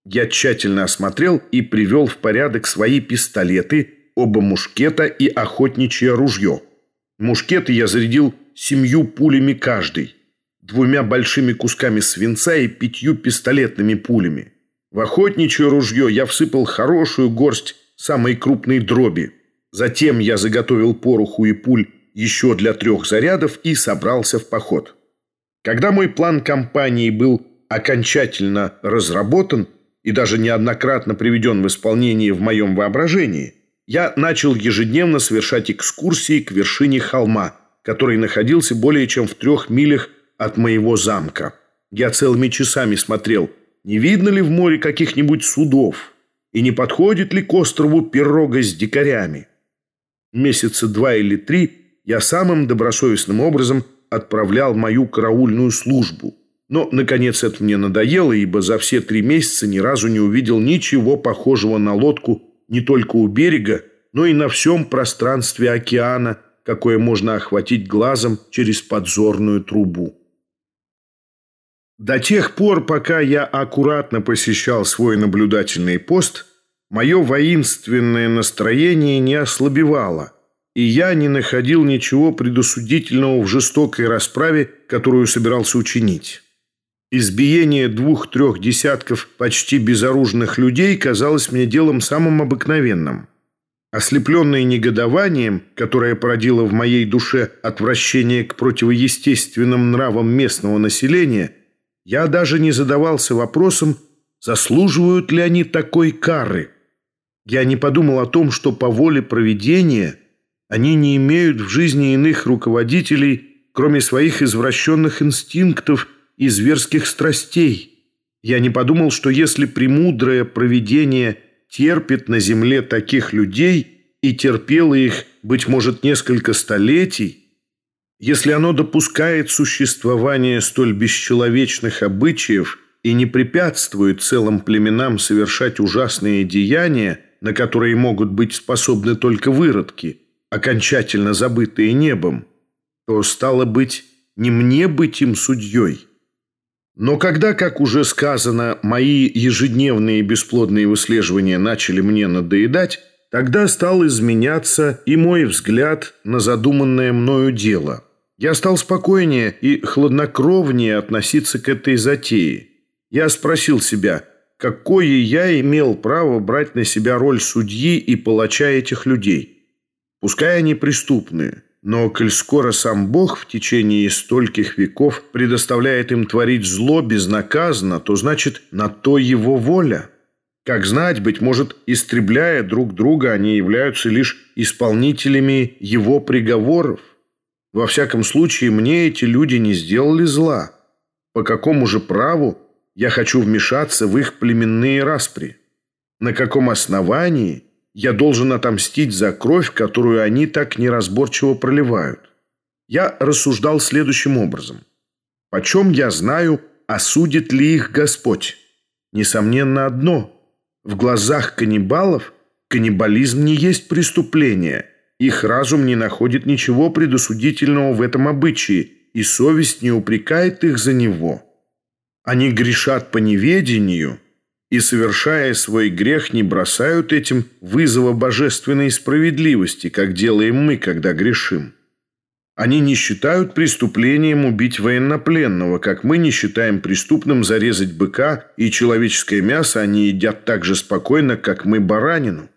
Я тщательно осмотрел и привел в порядок свои пистолеты, оба мушкета и охотничье ружье. Мушкеты я зарядил семью пулями каждый, двумя большими кусками свинца и пятью пистолетными пулями. В охотничье ружье я всыпал хорошую горсть самой крупной дроби. Затем я заготовил пороху и пуль еще для трех зарядов и собрался в поход. Когда мой план кампании был окончательно разработан и даже неоднократно приведен в исполнение в моем воображении, я начал ежедневно совершать экскурсии к вершине холма, который находился более чем в трех милях от моего замка. Я целыми часами смотрел, не видно ли в море каких-нибудь судов и не подходит ли к острову пирога с дикарями. Месяца два или три я самым добросовестным образом отправлял мою караульную службу – но, наконец, это мне надоело, ибо за все три месяца ни разу не увидел ничего похожего на лодку не только у берега, но и на всем пространстве океана, какое можно охватить глазом через подзорную трубу. До тех пор, пока я аккуратно посещал свой наблюдательный пост, мое воинственное настроение не ослабевало – и я не находил ничего предосудительного в жестокой расправе, которую собирался учинить. Избиение двух-трех десятков почти безоружных людей казалось мне делом самым обыкновенным. Ослепленный негодованием, которое породило в моей душе отвращение к противоестественным нравам местного населения, я даже не задавался вопросом, заслуживают ли они такой кары. Я не подумал о том, что по воле проведения они не имеют в жизни иных руководителей, кроме своих извращенных инстинктов – и зверских страстей. Я не подумал, что если премудрое провидение терпит на земле таких людей и терпело их, быть может, несколько столетий, если оно допускает существование столь бесчеловечных обычаев и не препятствует целым племенам совершать ужасные деяния, на которые могут быть способны только выродки, окончательно забытые небом, то, стало быть, не мне быть им судьей. Но когда, как уже сказано, мои ежедневные бесплодные выслеживания начали мне надоедать, тогда стал изменяться и мой взгляд на задуманное мною дело. Я стал спокойнее и хладнокровнее относиться к этой затее. Я спросил себя, какое я имел право брать на себя роль судьи и палача этих людей. Пускай они преступные – но, коль скоро сам Бог в течение стольких веков предоставляет им творить зло безнаказанно, то значит, на то его воля. Как знать, быть может, истребляя друг друга, они являются лишь исполнителями его приговоров. Во всяком случае, мне эти люди не сделали зла. По какому же праву я хочу вмешаться в их племенные распри? На каком основании – я должен отомстить за кровь, которую они так неразборчиво проливают. Я рассуждал следующим образом. Почем я знаю, осудит ли их Господь? Несомненно одно. В глазах каннибалов каннибализм не есть преступление. Их разум не находит ничего предосудительного в этом обычае, и совесть не упрекает их за него. Они грешат по неведению – и, совершая свой грех, не бросают этим вызова божественной справедливости, как делаем мы, когда грешим. Они не считают преступлением убить военнопленного, как мы не считаем преступным зарезать быка, и человеческое мясо они едят так же спокойно, как мы баранину.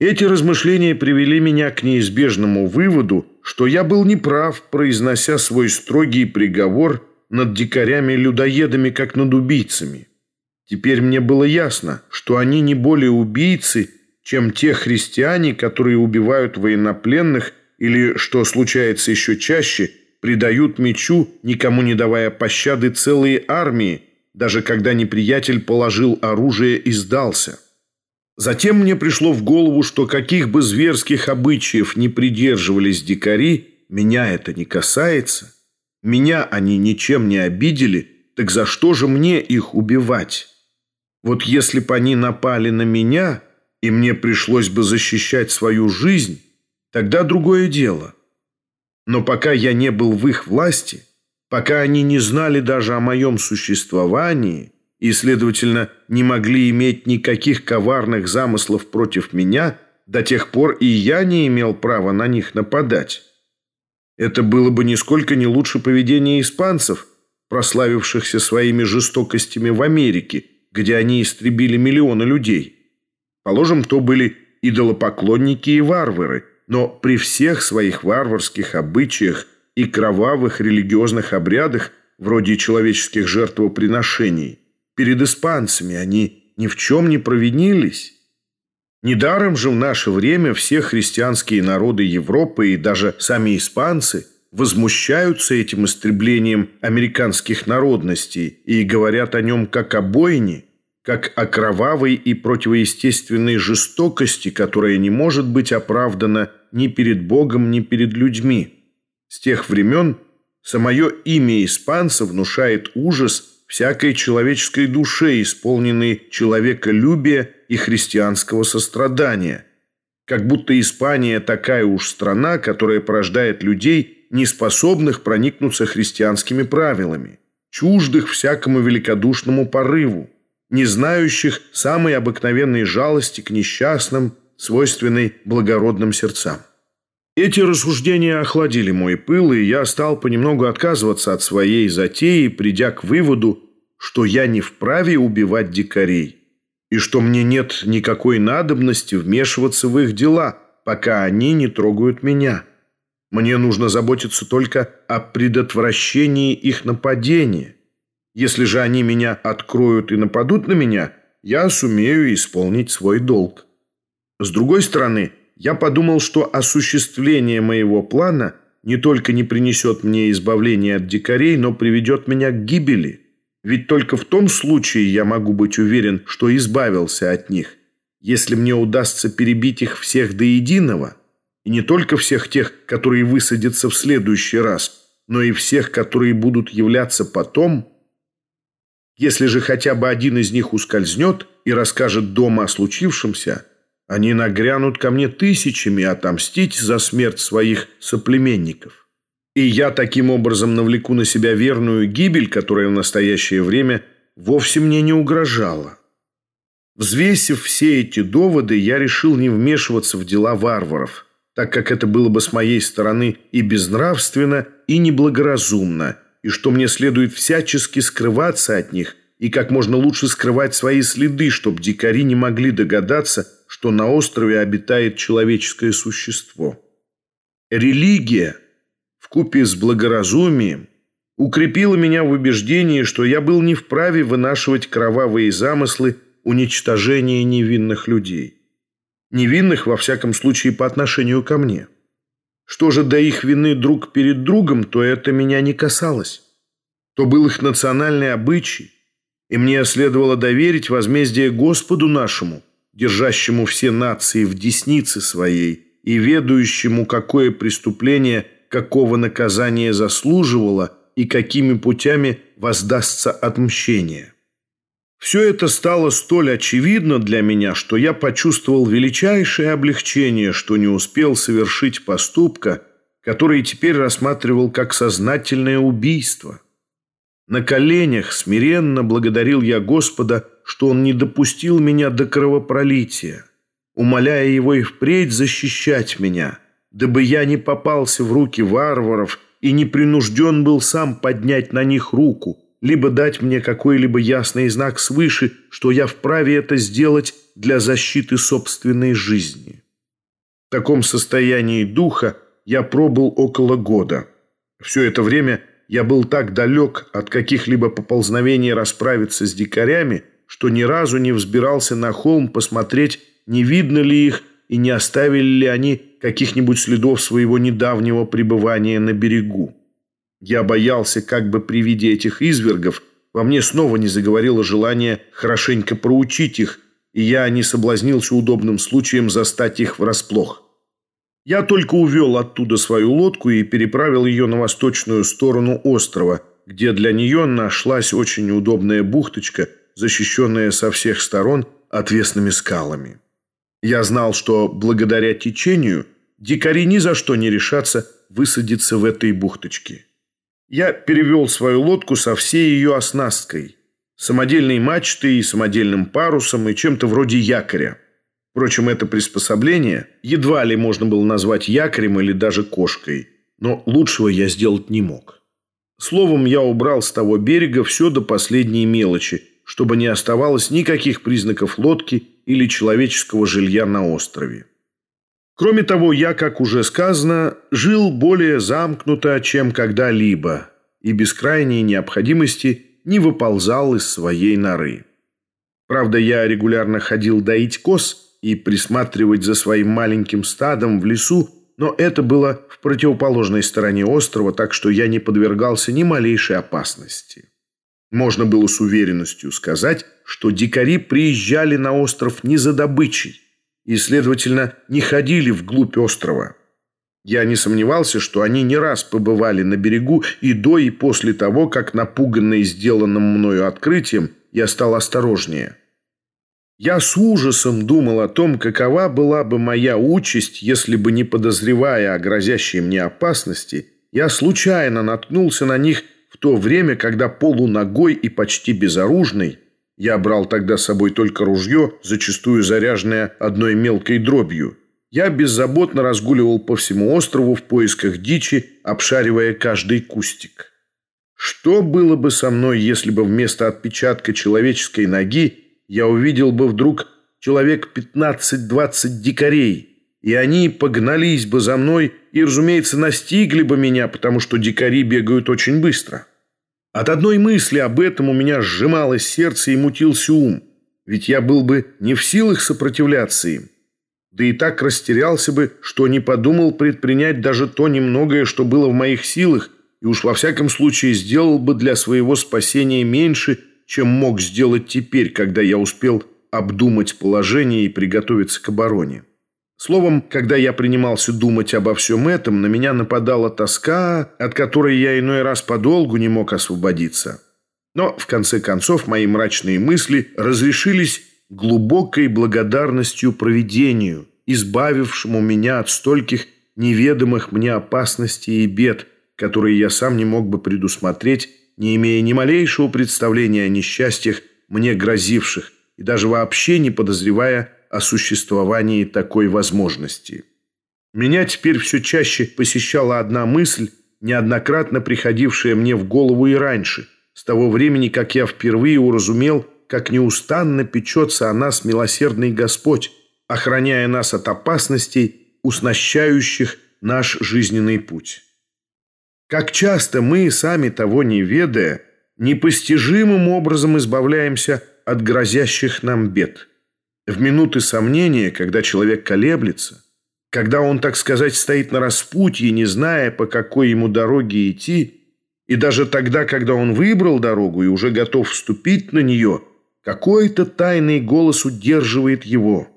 Эти размышления привели меня к неизбежному выводу, что я был неправ, произнося свой строгий приговор над дикарями-людоедами, как над убийцами. Теперь мне было ясно, что они не более убийцы, чем те христиане, которые убивают военнопленных или, что случается еще чаще, предают мечу, никому не давая пощады целые армии, даже когда неприятель положил оружие и сдался. Затем мне пришло в голову, что каких бы зверских обычаев не придерживались дикари, меня это не касается. Меня они ничем не обидели, так за что же мне их убивать? Вот если бы они напали на меня, и мне пришлось бы защищать свою жизнь, тогда другое дело. Но пока я не был в их власти, пока они не знали даже о моем существовании и, следовательно, не могли иметь никаких коварных замыслов против меня, до тех пор и я не имел права на них нападать. Это было бы нисколько не лучше поведения испанцев, прославившихся своими жестокостями в Америке, где они истребили миллионы людей. Положим, то были идолопоклонники и варвары, но при всех своих варварских обычаях и кровавых религиозных обрядах, вроде человеческих жертвоприношений, перед испанцами они ни в чем не провинились. Недаром же в наше время все христианские народы Европы и даже сами испанцы возмущаются этим истреблением американских народностей и говорят о нем как о бойне, как о кровавой и противоестественной жестокости, которая не может быть оправдана ни перед Богом, ни перед людьми. С тех времен самое имя испанца внушает ужас всякой человеческой душе, исполненной человеколюбия и христианского сострадания. Как будто Испания такая уж страна, которая порождает людей, не способных проникнуться христианскими правилами, чуждых всякому великодушному порыву, не знающих самой обыкновенной жалости к несчастным, свойственной благородным сердцам. Эти рассуждения охладили мой пыл, и я стал понемногу отказываться от своей затеи, придя к выводу, что я не вправе убивать дикарей, и что мне нет никакой надобности вмешиваться в их дела, пока они не трогают меня. Мне нужно заботиться только о предотвращении их нападения. Если же они меня откроют и нападут на меня, я сумею исполнить свой долг. С другой стороны, я подумал, что осуществление моего плана не только не принесет мне избавления от дикарей, но приведет меня к гибели. Ведь только в том случае я могу быть уверен, что избавился от них, если мне удастся перебить их всех до единого, и не только всех тех, которые высадятся в следующий раз, но и всех, которые будут являться потом. Если же хотя бы один из них ускользнет и расскажет дома о случившемся – они нагрянут ко мне тысячами отомстить за смерть своих соплеменников. И я таким образом навлеку на себя верную гибель, которая в настоящее время вовсе мне не угрожала. Взвесив все эти доводы, я решил не вмешиваться в дела варваров, так как это было бы с моей стороны и безнравственно, и неблагоразумно, и что мне следует всячески скрываться от них и как можно лучше скрывать свои следы, чтобы дикари не могли догадаться, что на острове обитает человеческое существо. Религия, вкупе с благоразумием, укрепила меня в убеждении, что я был не вправе вынашивать кровавые замыслы уничтожения невинных людей. Невинных, во всяком случае, по отношению ко мне. Что же до их вины друг перед другом, то это меня не касалось. То был их национальный обычай, и мне следовало доверить возмездие Господу нашему – держащему все нации в деснице своей и ведающему, какое преступление какого наказания заслуживало и какими путями воздастся отмщение. Все это стало столь очевидно для меня, что я почувствовал величайшее облегчение, что не успел совершить поступка, который теперь рассматривал как сознательное убийство. На коленях смиренно благодарил я Господа что он не допустил меня до кровопролития, умоляя его и впредь защищать меня, дабы я не попался в руки варваров и не принужден был сам поднять на них руку, либо дать мне какой-либо ясный знак свыше, что я вправе это сделать для защиты собственной жизни. В таком состоянии духа я пробыл около года. Все это время я был так далек от каких-либо поползновений расправиться с дикарями, что ни разу не взбирался на холм посмотреть, не видно ли их и не оставили ли они каких-нибудь следов своего недавнего пребывания на берегу. Я боялся, как бы при виде этих извергов во мне снова не заговорило желание хорошенько проучить их, и я не соблазнился удобным случаем застать их врасплох. Я только увел оттуда свою лодку и переправил ее на восточную сторону острова, где для нее нашлась очень удобная бухточка, защищенная со всех сторон отвесными скалами. Я знал, что благодаря течению дикари ни за что не решатся высадиться в этой бухточке. Я перевел свою лодку со всей ее оснасткой, самодельной мачтой и самодельным парусом и чем-то вроде якоря. Впрочем, это приспособление едва ли можно было назвать якорем или даже кошкой, но лучшего я сделать не мог. Словом, я убрал с того берега все до последней мелочи, чтобы не оставалось никаких признаков лодки или человеческого жилья на острове. Кроме того, я, как уже сказано, жил более замкнуто, чем когда-либо, и без крайней необходимости не выползал из своей норы. Правда, я регулярно ходил доить коз – и присматривать за своим маленьким стадом в лесу, но это было в противоположной стороне острова, так что я не подвергался ни малейшей опасности. Можно было с уверенностью сказать, что дикари приезжали на остров не за добычей и, следовательно, не ходили вглубь острова. Я не сомневался, что они не раз побывали на берегу и до, и после того, как, напуганный сделанным мною открытием, я стал осторожнее – я с ужасом думал о том, какова была бы моя участь, если бы, не подозревая о грозящей мне опасности, я случайно наткнулся на них в то время, когда полуногой и почти безоружный, я брал тогда с собой только ружье, зачастую заряженное одной мелкой дробью, я беззаботно разгуливал по всему острову в поисках дичи, обшаривая каждый кустик. Что было бы со мной, если бы вместо отпечатка человеческой ноги я увидел бы вдруг человек 15-20 дикарей, и они погнались бы за мной и, разумеется, настигли бы меня, потому что дикари бегают очень быстро. От одной мысли об этом у меня сжималось сердце и мутился ум, ведь я был бы не в силах сопротивляться им. Да и так растерялся бы, что не подумал предпринять даже то немногое, что было в моих силах, и уж во всяком случае сделал бы для своего спасения меньше, чем мог сделать теперь, когда я успел обдумать положение и приготовиться к обороне. Словом, когда я принимался думать обо всем этом, на меня нападала тоска, от которой я иной раз подолгу не мог освободиться. Но, в конце концов, мои мрачные мысли разрешились глубокой благодарностью провидению, избавившему меня от стольких неведомых мне опасностей и бед, которые я сам не мог бы предусмотреть не имея ни малейшего представления о несчастьях, мне грозивших, и даже вообще не подозревая о существовании такой возможности. Меня теперь все чаще посещала одна мысль, неоднократно приходившая мне в голову и раньше, с того времени, как я впервые уразумел, как неустанно печется о нас милосердный Господь, охраняя нас от опасностей, уснащающих наш жизненный путь. Как часто мы, сами того не ведая, непостижимым образом избавляемся от грозящих нам бед. В минуты сомнения, когда человек колеблется, когда он, так сказать, стоит на распутье, не зная, по какой ему дороге идти, и даже тогда, когда он выбрал дорогу и уже готов вступить на нее, какой-то тайный голос удерживает его.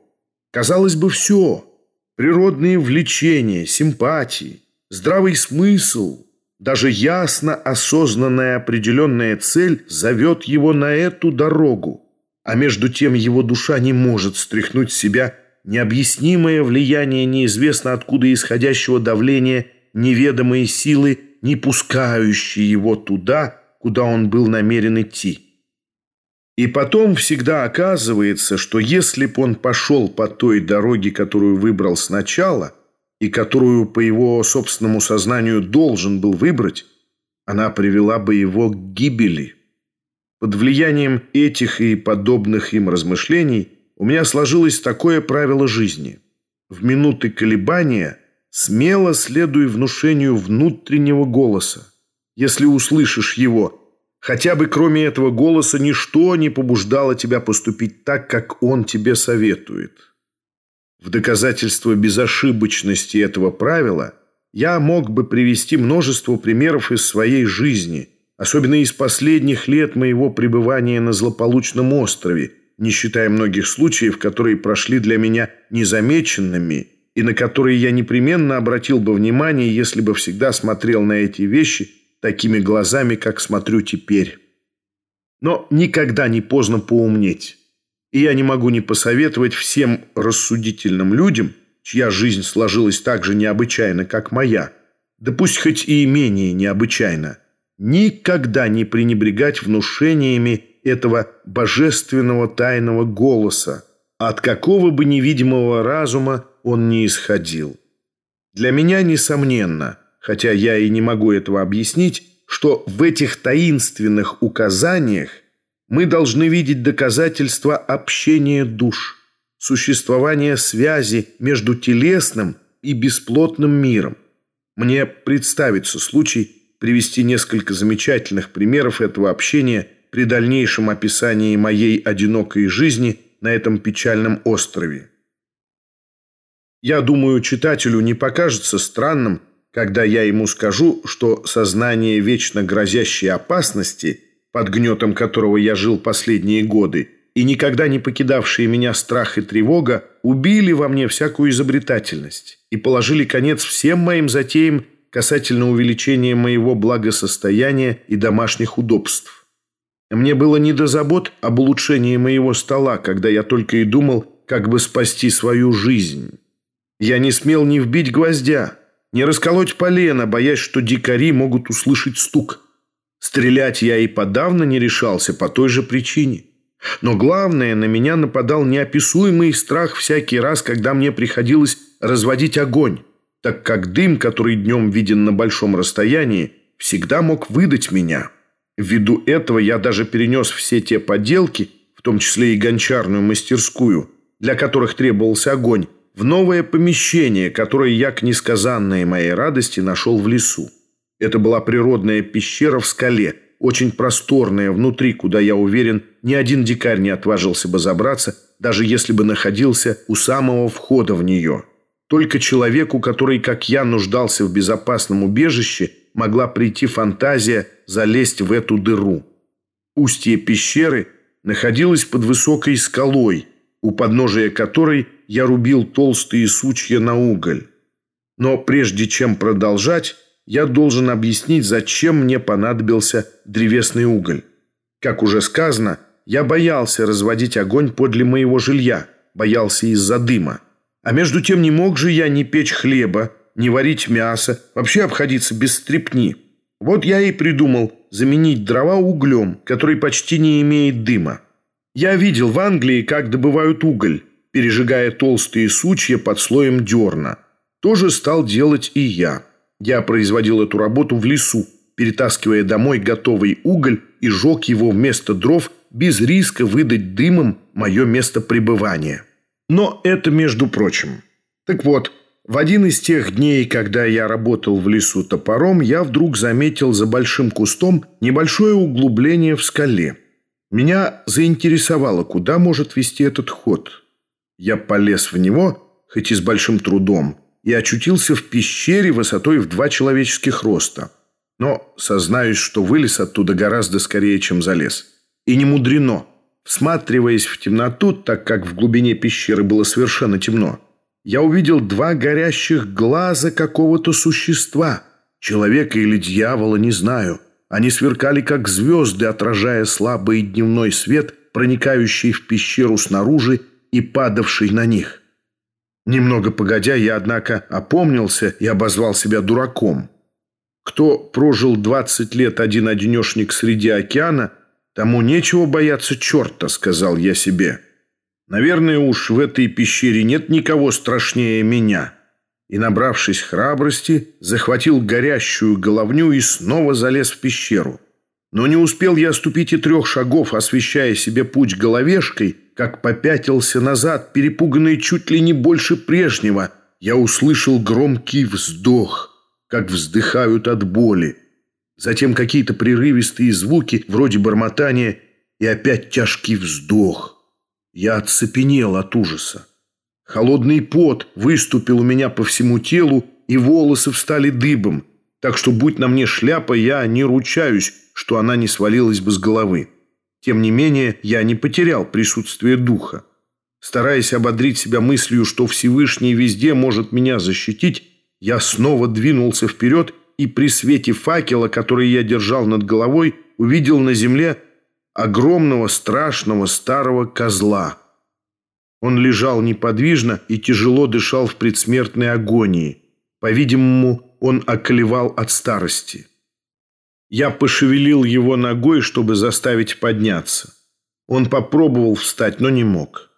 Казалось бы, все – природные влечения, симпатии, здравый смысл – даже ясно осознанная определенная цель зовет его на эту дорогу, а между тем его душа не может стряхнуть с себя необъяснимое влияние неизвестно откуда исходящего давления неведомые силы, не пускающие его туда, куда он был намерен идти. И потом всегда оказывается, что если бы он пошел по той дороге, которую выбрал сначала – и которую по его собственному сознанию должен был выбрать, она привела бы его к гибели. Под влиянием этих и подобных им размышлений у меня сложилось такое правило жизни. В минуты колебания Смело следуй внушению внутреннего голоса. Если услышишь его, хотя бы кроме этого голоса ничто не побуждало тебя поступить так, как он тебе советует. В доказательство безошибочности этого правила я мог бы привести множество примеров из своей жизни, особенно из последних лет моего пребывания на злополучном острове, не считая многих случаев, которые прошли для меня незамеченными и на которые я непременно обратил бы внимание, если бы всегда смотрел на эти вещи такими глазами, как смотрю теперь. Но никогда не поздно поумнеть. И я не могу не посоветовать всем рассудительным людям, чья жизнь сложилась так же необычайно, как моя, да пусть хоть и менее необычайно, никогда не пренебрегать внушениями этого божественного тайного голоса, от какого бы невидимого разума он не исходил. Для меня несомненно, хотя я и не могу этого объяснить, что в этих таинственных указаниях мы должны видеть доказательства общения душ, существования связи между телесным и бесплотным миром. Мне представится случай привести несколько замечательных примеров этого общения при дальнейшем описании моей одинокой жизни на этом печальном острове. Я думаю, читателю не покажется странным, когда я ему скажу, что сознание вечно грозящей опасности, под гнетом которого я жил последние годы, и никогда не покидавшие меня страх и тревога, убили во мне всякую изобретательность и положили конец всем моим затеям касательно увеличения моего благосостояния и домашних удобств. Мне было не до забот об улучшении моего стола, когда я только и думал, как бы спасти свою жизнь». Я не смел ни вбить гвоздя, ни расколоть полено, боясь, что дикари могут услышать стук. Стрелять я и подавно не решался по той же причине. Но главное, на меня нападал неописуемый страх всякий раз, когда мне приходилось разводить огонь, так как дым, который днем виден на большом расстоянии, всегда мог выдать меня. Ввиду этого я даже перенес все те поделки, в том числе и гончарную мастерскую, для которых требовался огонь, в новое помещение, которое я к несказанной моей радости нашел в лесу. Это была природная пещера в скале, очень просторная внутри, куда, я уверен, ни один дикарь не отважился бы забраться, даже если бы находился у самого входа в нее. Только человеку, который, как я, нуждался в безопасном убежище, могла прийти фантазия залезть в эту дыру. Устье пещеры находилось под высокой скалой, у подножия которой я рубил толстые сучья на уголь. Но прежде чем продолжать, я должен объяснить, зачем мне понадобился древесный уголь. Как уже сказано, я боялся разводить огонь подле моего жилья, боялся из-за дыма. А между тем не мог же я ни печь хлеба, ни варить мясо, вообще обходиться без стрепни. Вот я и придумал заменить дрова углем, который почти не имеет дыма. Я видел в Англии, как добывают уголь пережигая толстые сучья под слоем дерна. То же стал делать и я. Я производил эту работу в лесу, перетаскивая домой готовый уголь и жег его вместо дров без риска выдать дымом мое место пребывания. Но это между прочим. Так вот, в один из тех дней, когда я работал в лесу топором, я вдруг заметил за большим кустом небольшое углубление в скале. Меня заинтересовало, куда может вести этот ход. Я полез в него, хоть и с большим трудом, и очутился в пещере высотой в два человеческих роста. Но сознаюсь, что вылез оттуда гораздо скорее, чем залез. И не мудрено. Всматриваясь в темноту, так как в глубине пещеры было совершенно темно, я увидел два горящих глаза какого-то существа. Человека или дьявола, не знаю. Они сверкали, как звезды, отражая слабый дневной свет, проникающий в пещеру снаружи и падавший на них. Немного погодя, я, однако, опомнился и обозвал себя дураком. Кто прожил 20 лет один-одинешник среди океана, тому нечего бояться черта, сказал я себе. Наверное, уж в этой пещере нет никого страшнее меня. И, набравшись храбрости, захватил горящую головню и снова залез в пещеру. Но не успел я ступить и трех шагов, освещая себе путь головешкой, как попятился назад, перепуганный чуть ли не больше прежнего, я услышал громкий вздох, как вздыхают от боли. Затем какие-то прерывистые звуки, вроде бормотания, и опять тяжкий вздох. Я оцепенел от ужаса. Холодный пот выступил у меня по всему телу, и волосы встали дыбом, так что, будь на мне шляпа, я не ручаюсь, что она не свалилась бы с головы. Тем не менее, я не потерял присутствие духа. Стараясь ободрить себя мыслью, что Всевышний везде может меня защитить, я снова двинулся вперед и при свете факела, который я держал над головой, увидел на земле огромного страшного старого козла. Он лежал неподвижно и тяжело дышал в предсмертной агонии. По-видимому, он околевал от старости. Я пошевелил его ногой, чтобы заставить подняться. Он попробовал встать, но не мог.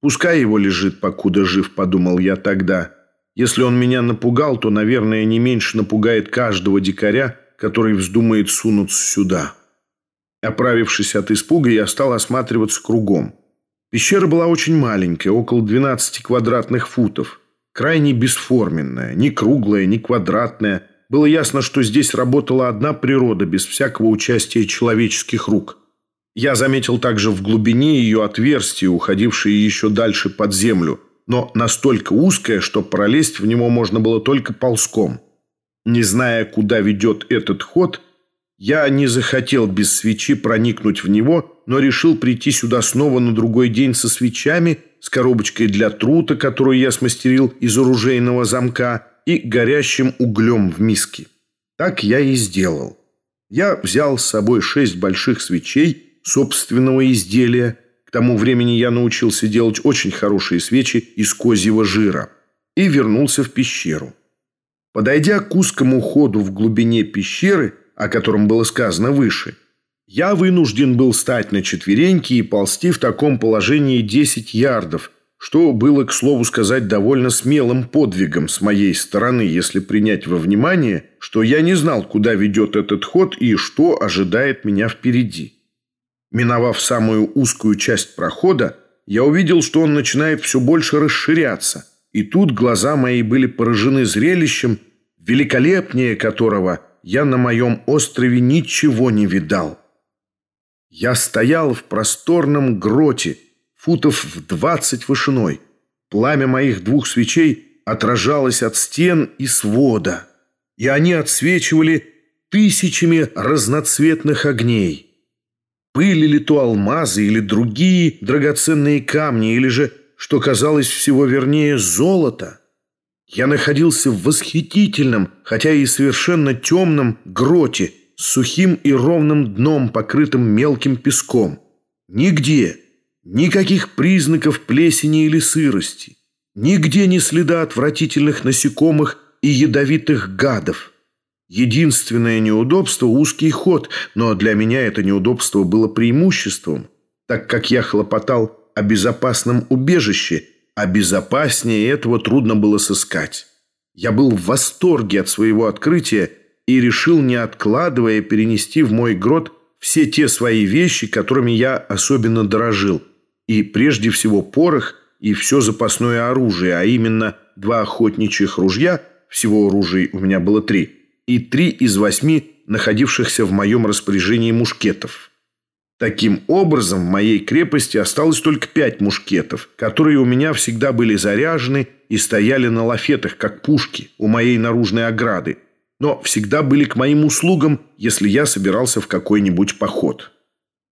«Пускай его лежит, покуда жив», — подумал я тогда. «Если он меня напугал, то, наверное, не меньше напугает каждого дикаря, который вздумает сунуться сюда». Оправившись от испуга, я стал осматриваться кругом. Пещера была очень маленькая, около 12 квадратных футов. Крайне бесформенная, ни круглая, ни квадратная. Было ясно, что здесь работала одна природа, без всякого участия человеческих рук. Я заметил также в глубине ее отверстие, уходившее еще дальше под землю, но настолько узкое, что пролезть в него можно было только ползком. Не зная, куда ведет этот ход, я не захотел без свечи проникнуть в него, но решил прийти сюда снова на другой день со свечами, с коробочкой для трута, которую я смастерил из оружейного замка, и горящим углем в миске. Так я и сделал. Я взял с собой шесть больших свечей, собственного изделия. К тому времени я научился делать очень хорошие свечи из козьего жира. И вернулся в пещеру. Подойдя к узкому ходу в глубине пещеры, о котором было сказано выше, я вынужден был стать на четвереньки и ползти в таком положении 10 ярдов, что было, к слову сказать, довольно смелым подвигом с моей стороны, если принять во внимание, что я не знал, куда ведет этот ход и что ожидает меня впереди. Миновав самую узкую часть прохода, я увидел, что он начинает все больше расширяться. И тут глаза мои были поражены зрелищем, великолепнее которого я на моем острове ничего не видал. Я стоял в просторном гроте, футов в двадцать вышиной. Пламя моих двух свечей отражалось от стен и свода, и они отсвечивали тысячами разноцветных огней. Были ли то алмазы или другие драгоценные камни, или же, что казалось всего вернее, золото? Я находился в восхитительном, хотя и совершенно темном гроте, с сухим и ровным дном, покрытым мелким песком. Нигде, никаких признаков плесени или сырости. Нигде ни следа отвратительных насекомых и ядовитых гадов. Единственное неудобство – узкий ход, но для меня это неудобство было преимуществом, так как я хлопотал о безопасном убежище, а безопаснее этого трудно было сыскать. Я был в восторге от своего открытия и решил, не откладывая, перенести в мой грот все те свои вещи, которыми я особенно дорожил, и прежде всего порох и все запасное оружие, а именно два охотничьих ружья, всего оружий у меня было три – и три из восьми находившихся в моем распоряжении мушкетов. Таким образом, в моей крепости осталось только пять мушкетов, которые у меня всегда были заряжены и стояли на лафетах, как пушки, у моей наружной ограды, но всегда были к моим услугам, если я собирался в какой-нибудь поход.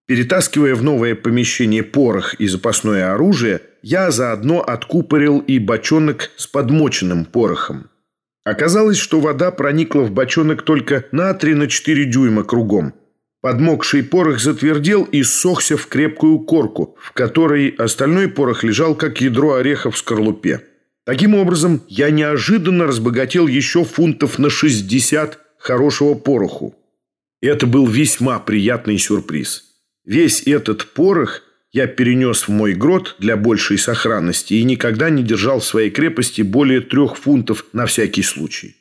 Перетаскивая в новое помещение порох и запасное оружие, я заодно откупорил и бочонок с подмоченным порохом. Оказалось, что вода проникла в бочонок только на 3 на 4 дюйма кругом. Подмокший порох затвердел и ссохся в крепкую корку, в которой остальной порох лежал, как ядро ореха в скорлупе. Таким образом, я неожиданно разбогател еще фунтов на 60 хорошего пороху. Это был весьма приятный сюрприз. Весь этот порох я перенес в мой грот для большей сохранности и никогда не держал в своей крепости более трех фунтов на всякий случай.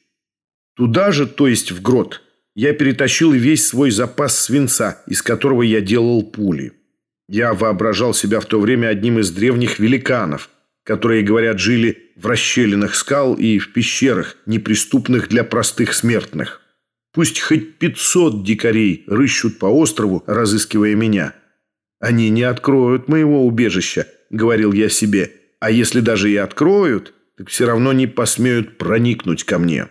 Туда же, то есть в грот, я перетащил весь свой запас свинца, из которого я делал пули. Я воображал себя в то время одним из древних великанов, которые, говорят, жили в расщелинах скал и в пещерах, неприступных для простых смертных. Пусть хоть пятьсот дикарей рыщут по острову, разыскивая меня. Они не откроют моего убежища, говорил я себе, а если даже и откроют, так все равно не посмеют проникнуть ко мне.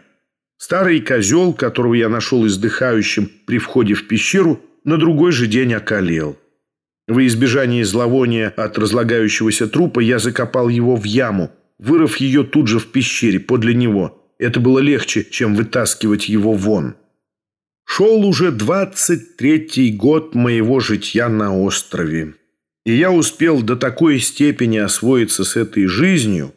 Старый козел, которого я нашел издыхающим при входе в пещеру, на другой же день околел. Во избежание зловония от разлагающегося трупа я закопал его в яму, вырыв ее тут же в пещере подле него. Это было легче, чем вытаскивать его вон. Шел уже двадцать третий год моего житья на острове. И я успел до такой степени освоиться с этой жизнью,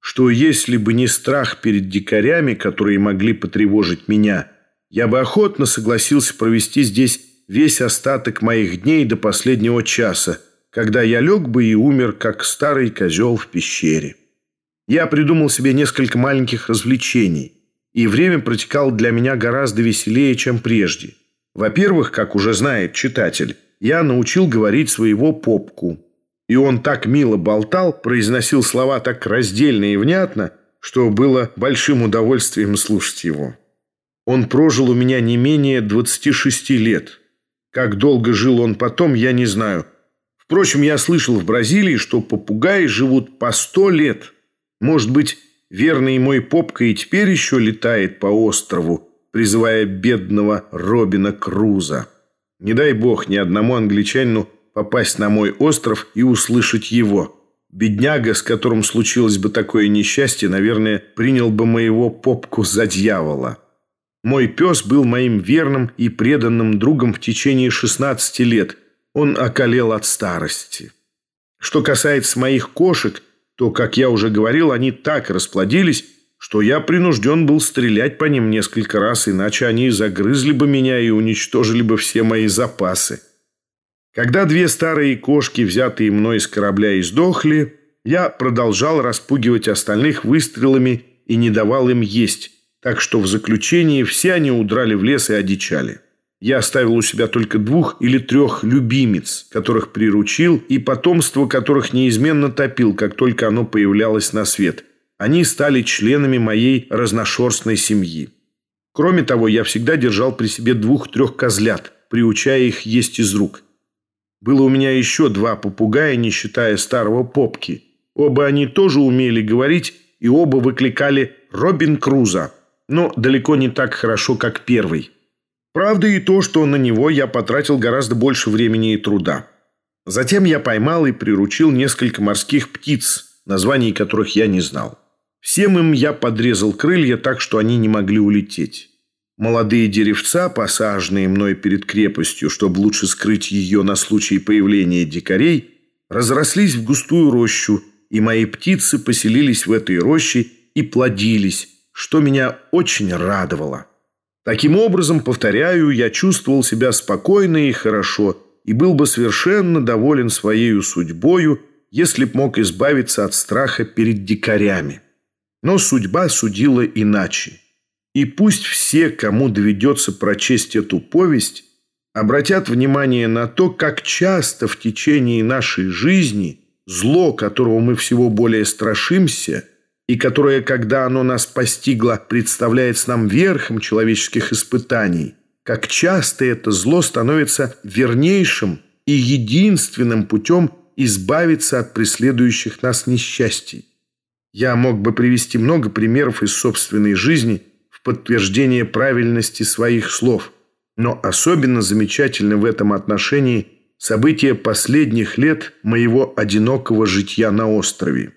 что если бы не страх перед дикарями, которые могли потревожить меня, я бы охотно согласился провести здесь весь остаток моих дней до последнего часа, когда я лег бы и умер, как старый козел в пещере. Я придумал себе несколько маленьких развлечений, и время протекало для меня гораздо веселее, чем прежде. Во-первых, как уже знает читатель, я научил говорить своего попку. И он так мило болтал, произносил слова так раздельно и внятно, что было большим удовольствием слушать его. Он прожил у меня не менее 26 лет. Как долго жил он потом, я не знаю. Впрочем, я слышал в Бразилии, что попугаи живут по сто лет. Может быть, верный мой попка и теперь еще летает по острову, призывая бедного Робина Круза. Не дай бог ни одному англичанину попасть на мой остров и услышать его. Бедняга, с которым случилось бы такое несчастье, наверное, принял бы моего попку за дьявола. Мой пес был моим верным и преданным другом в течение 16 лет. Он околел от старости. Что касается моих кошек, то, как я уже говорил, они так расплодились, что я принужден был стрелять по ним несколько раз, иначе они загрызли бы меня и уничтожили бы все мои запасы. Когда две старые кошки, взятые мной из корабля, издохли, я продолжал распугивать остальных выстрелами и не давал им есть, так что в заключении все они удрали в лес и одичали. Я оставил у себя только двух или трех любимец, которых приручил, и потомство которых неизменно топил, как только оно появлялось на свет. Они стали членами моей разношерстной семьи. Кроме того, я всегда держал при себе двух-трех козлят, приучая их есть из рук – было у меня еще два попугая, не считая старого попки. Оба они тоже умели говорить, и оба выкликали «Робин Круза», но далеко не так хорошо, как первый. Правда и то, что на него я потратил гораздо больше времени и труда. Затем я поймал и приручил несколько морских птиц, названий которых я не знал. Всем им я подрезал крылья так, что они не могли улететь. Молодые деревца, посаженные мной перед крепостью, чтобы лучше скрыть ее на случай появления дикарей, разрослись в густую рощу, и мои птицы поселились в этой роще и плодились, что меня очень радовало. Таким образом, повторяю, я чувствовал себя спокойно и хорошо, и был бы совершенно доволен своей судьбою, если б мог избавиться от страха перед дикарями. Но судьба судила иначе. И пусть все, кому доведется прочесть эту повесть, обратят внимание на то, как часто в течение нашей жизни зло, которого мы всего более страшимся, и которое, когда оно нас постигло, представляется нам верхом человеческих испытаний, как часто это зло становится вернейшим и единственным путем избавиться от преследующих нас несчастий. Я мог бы привести много примеров из собственной жизни – подтверждение правильности своих слов. Но особенно замечательны в этом отношении события последних лет моего одинокого житья на острове.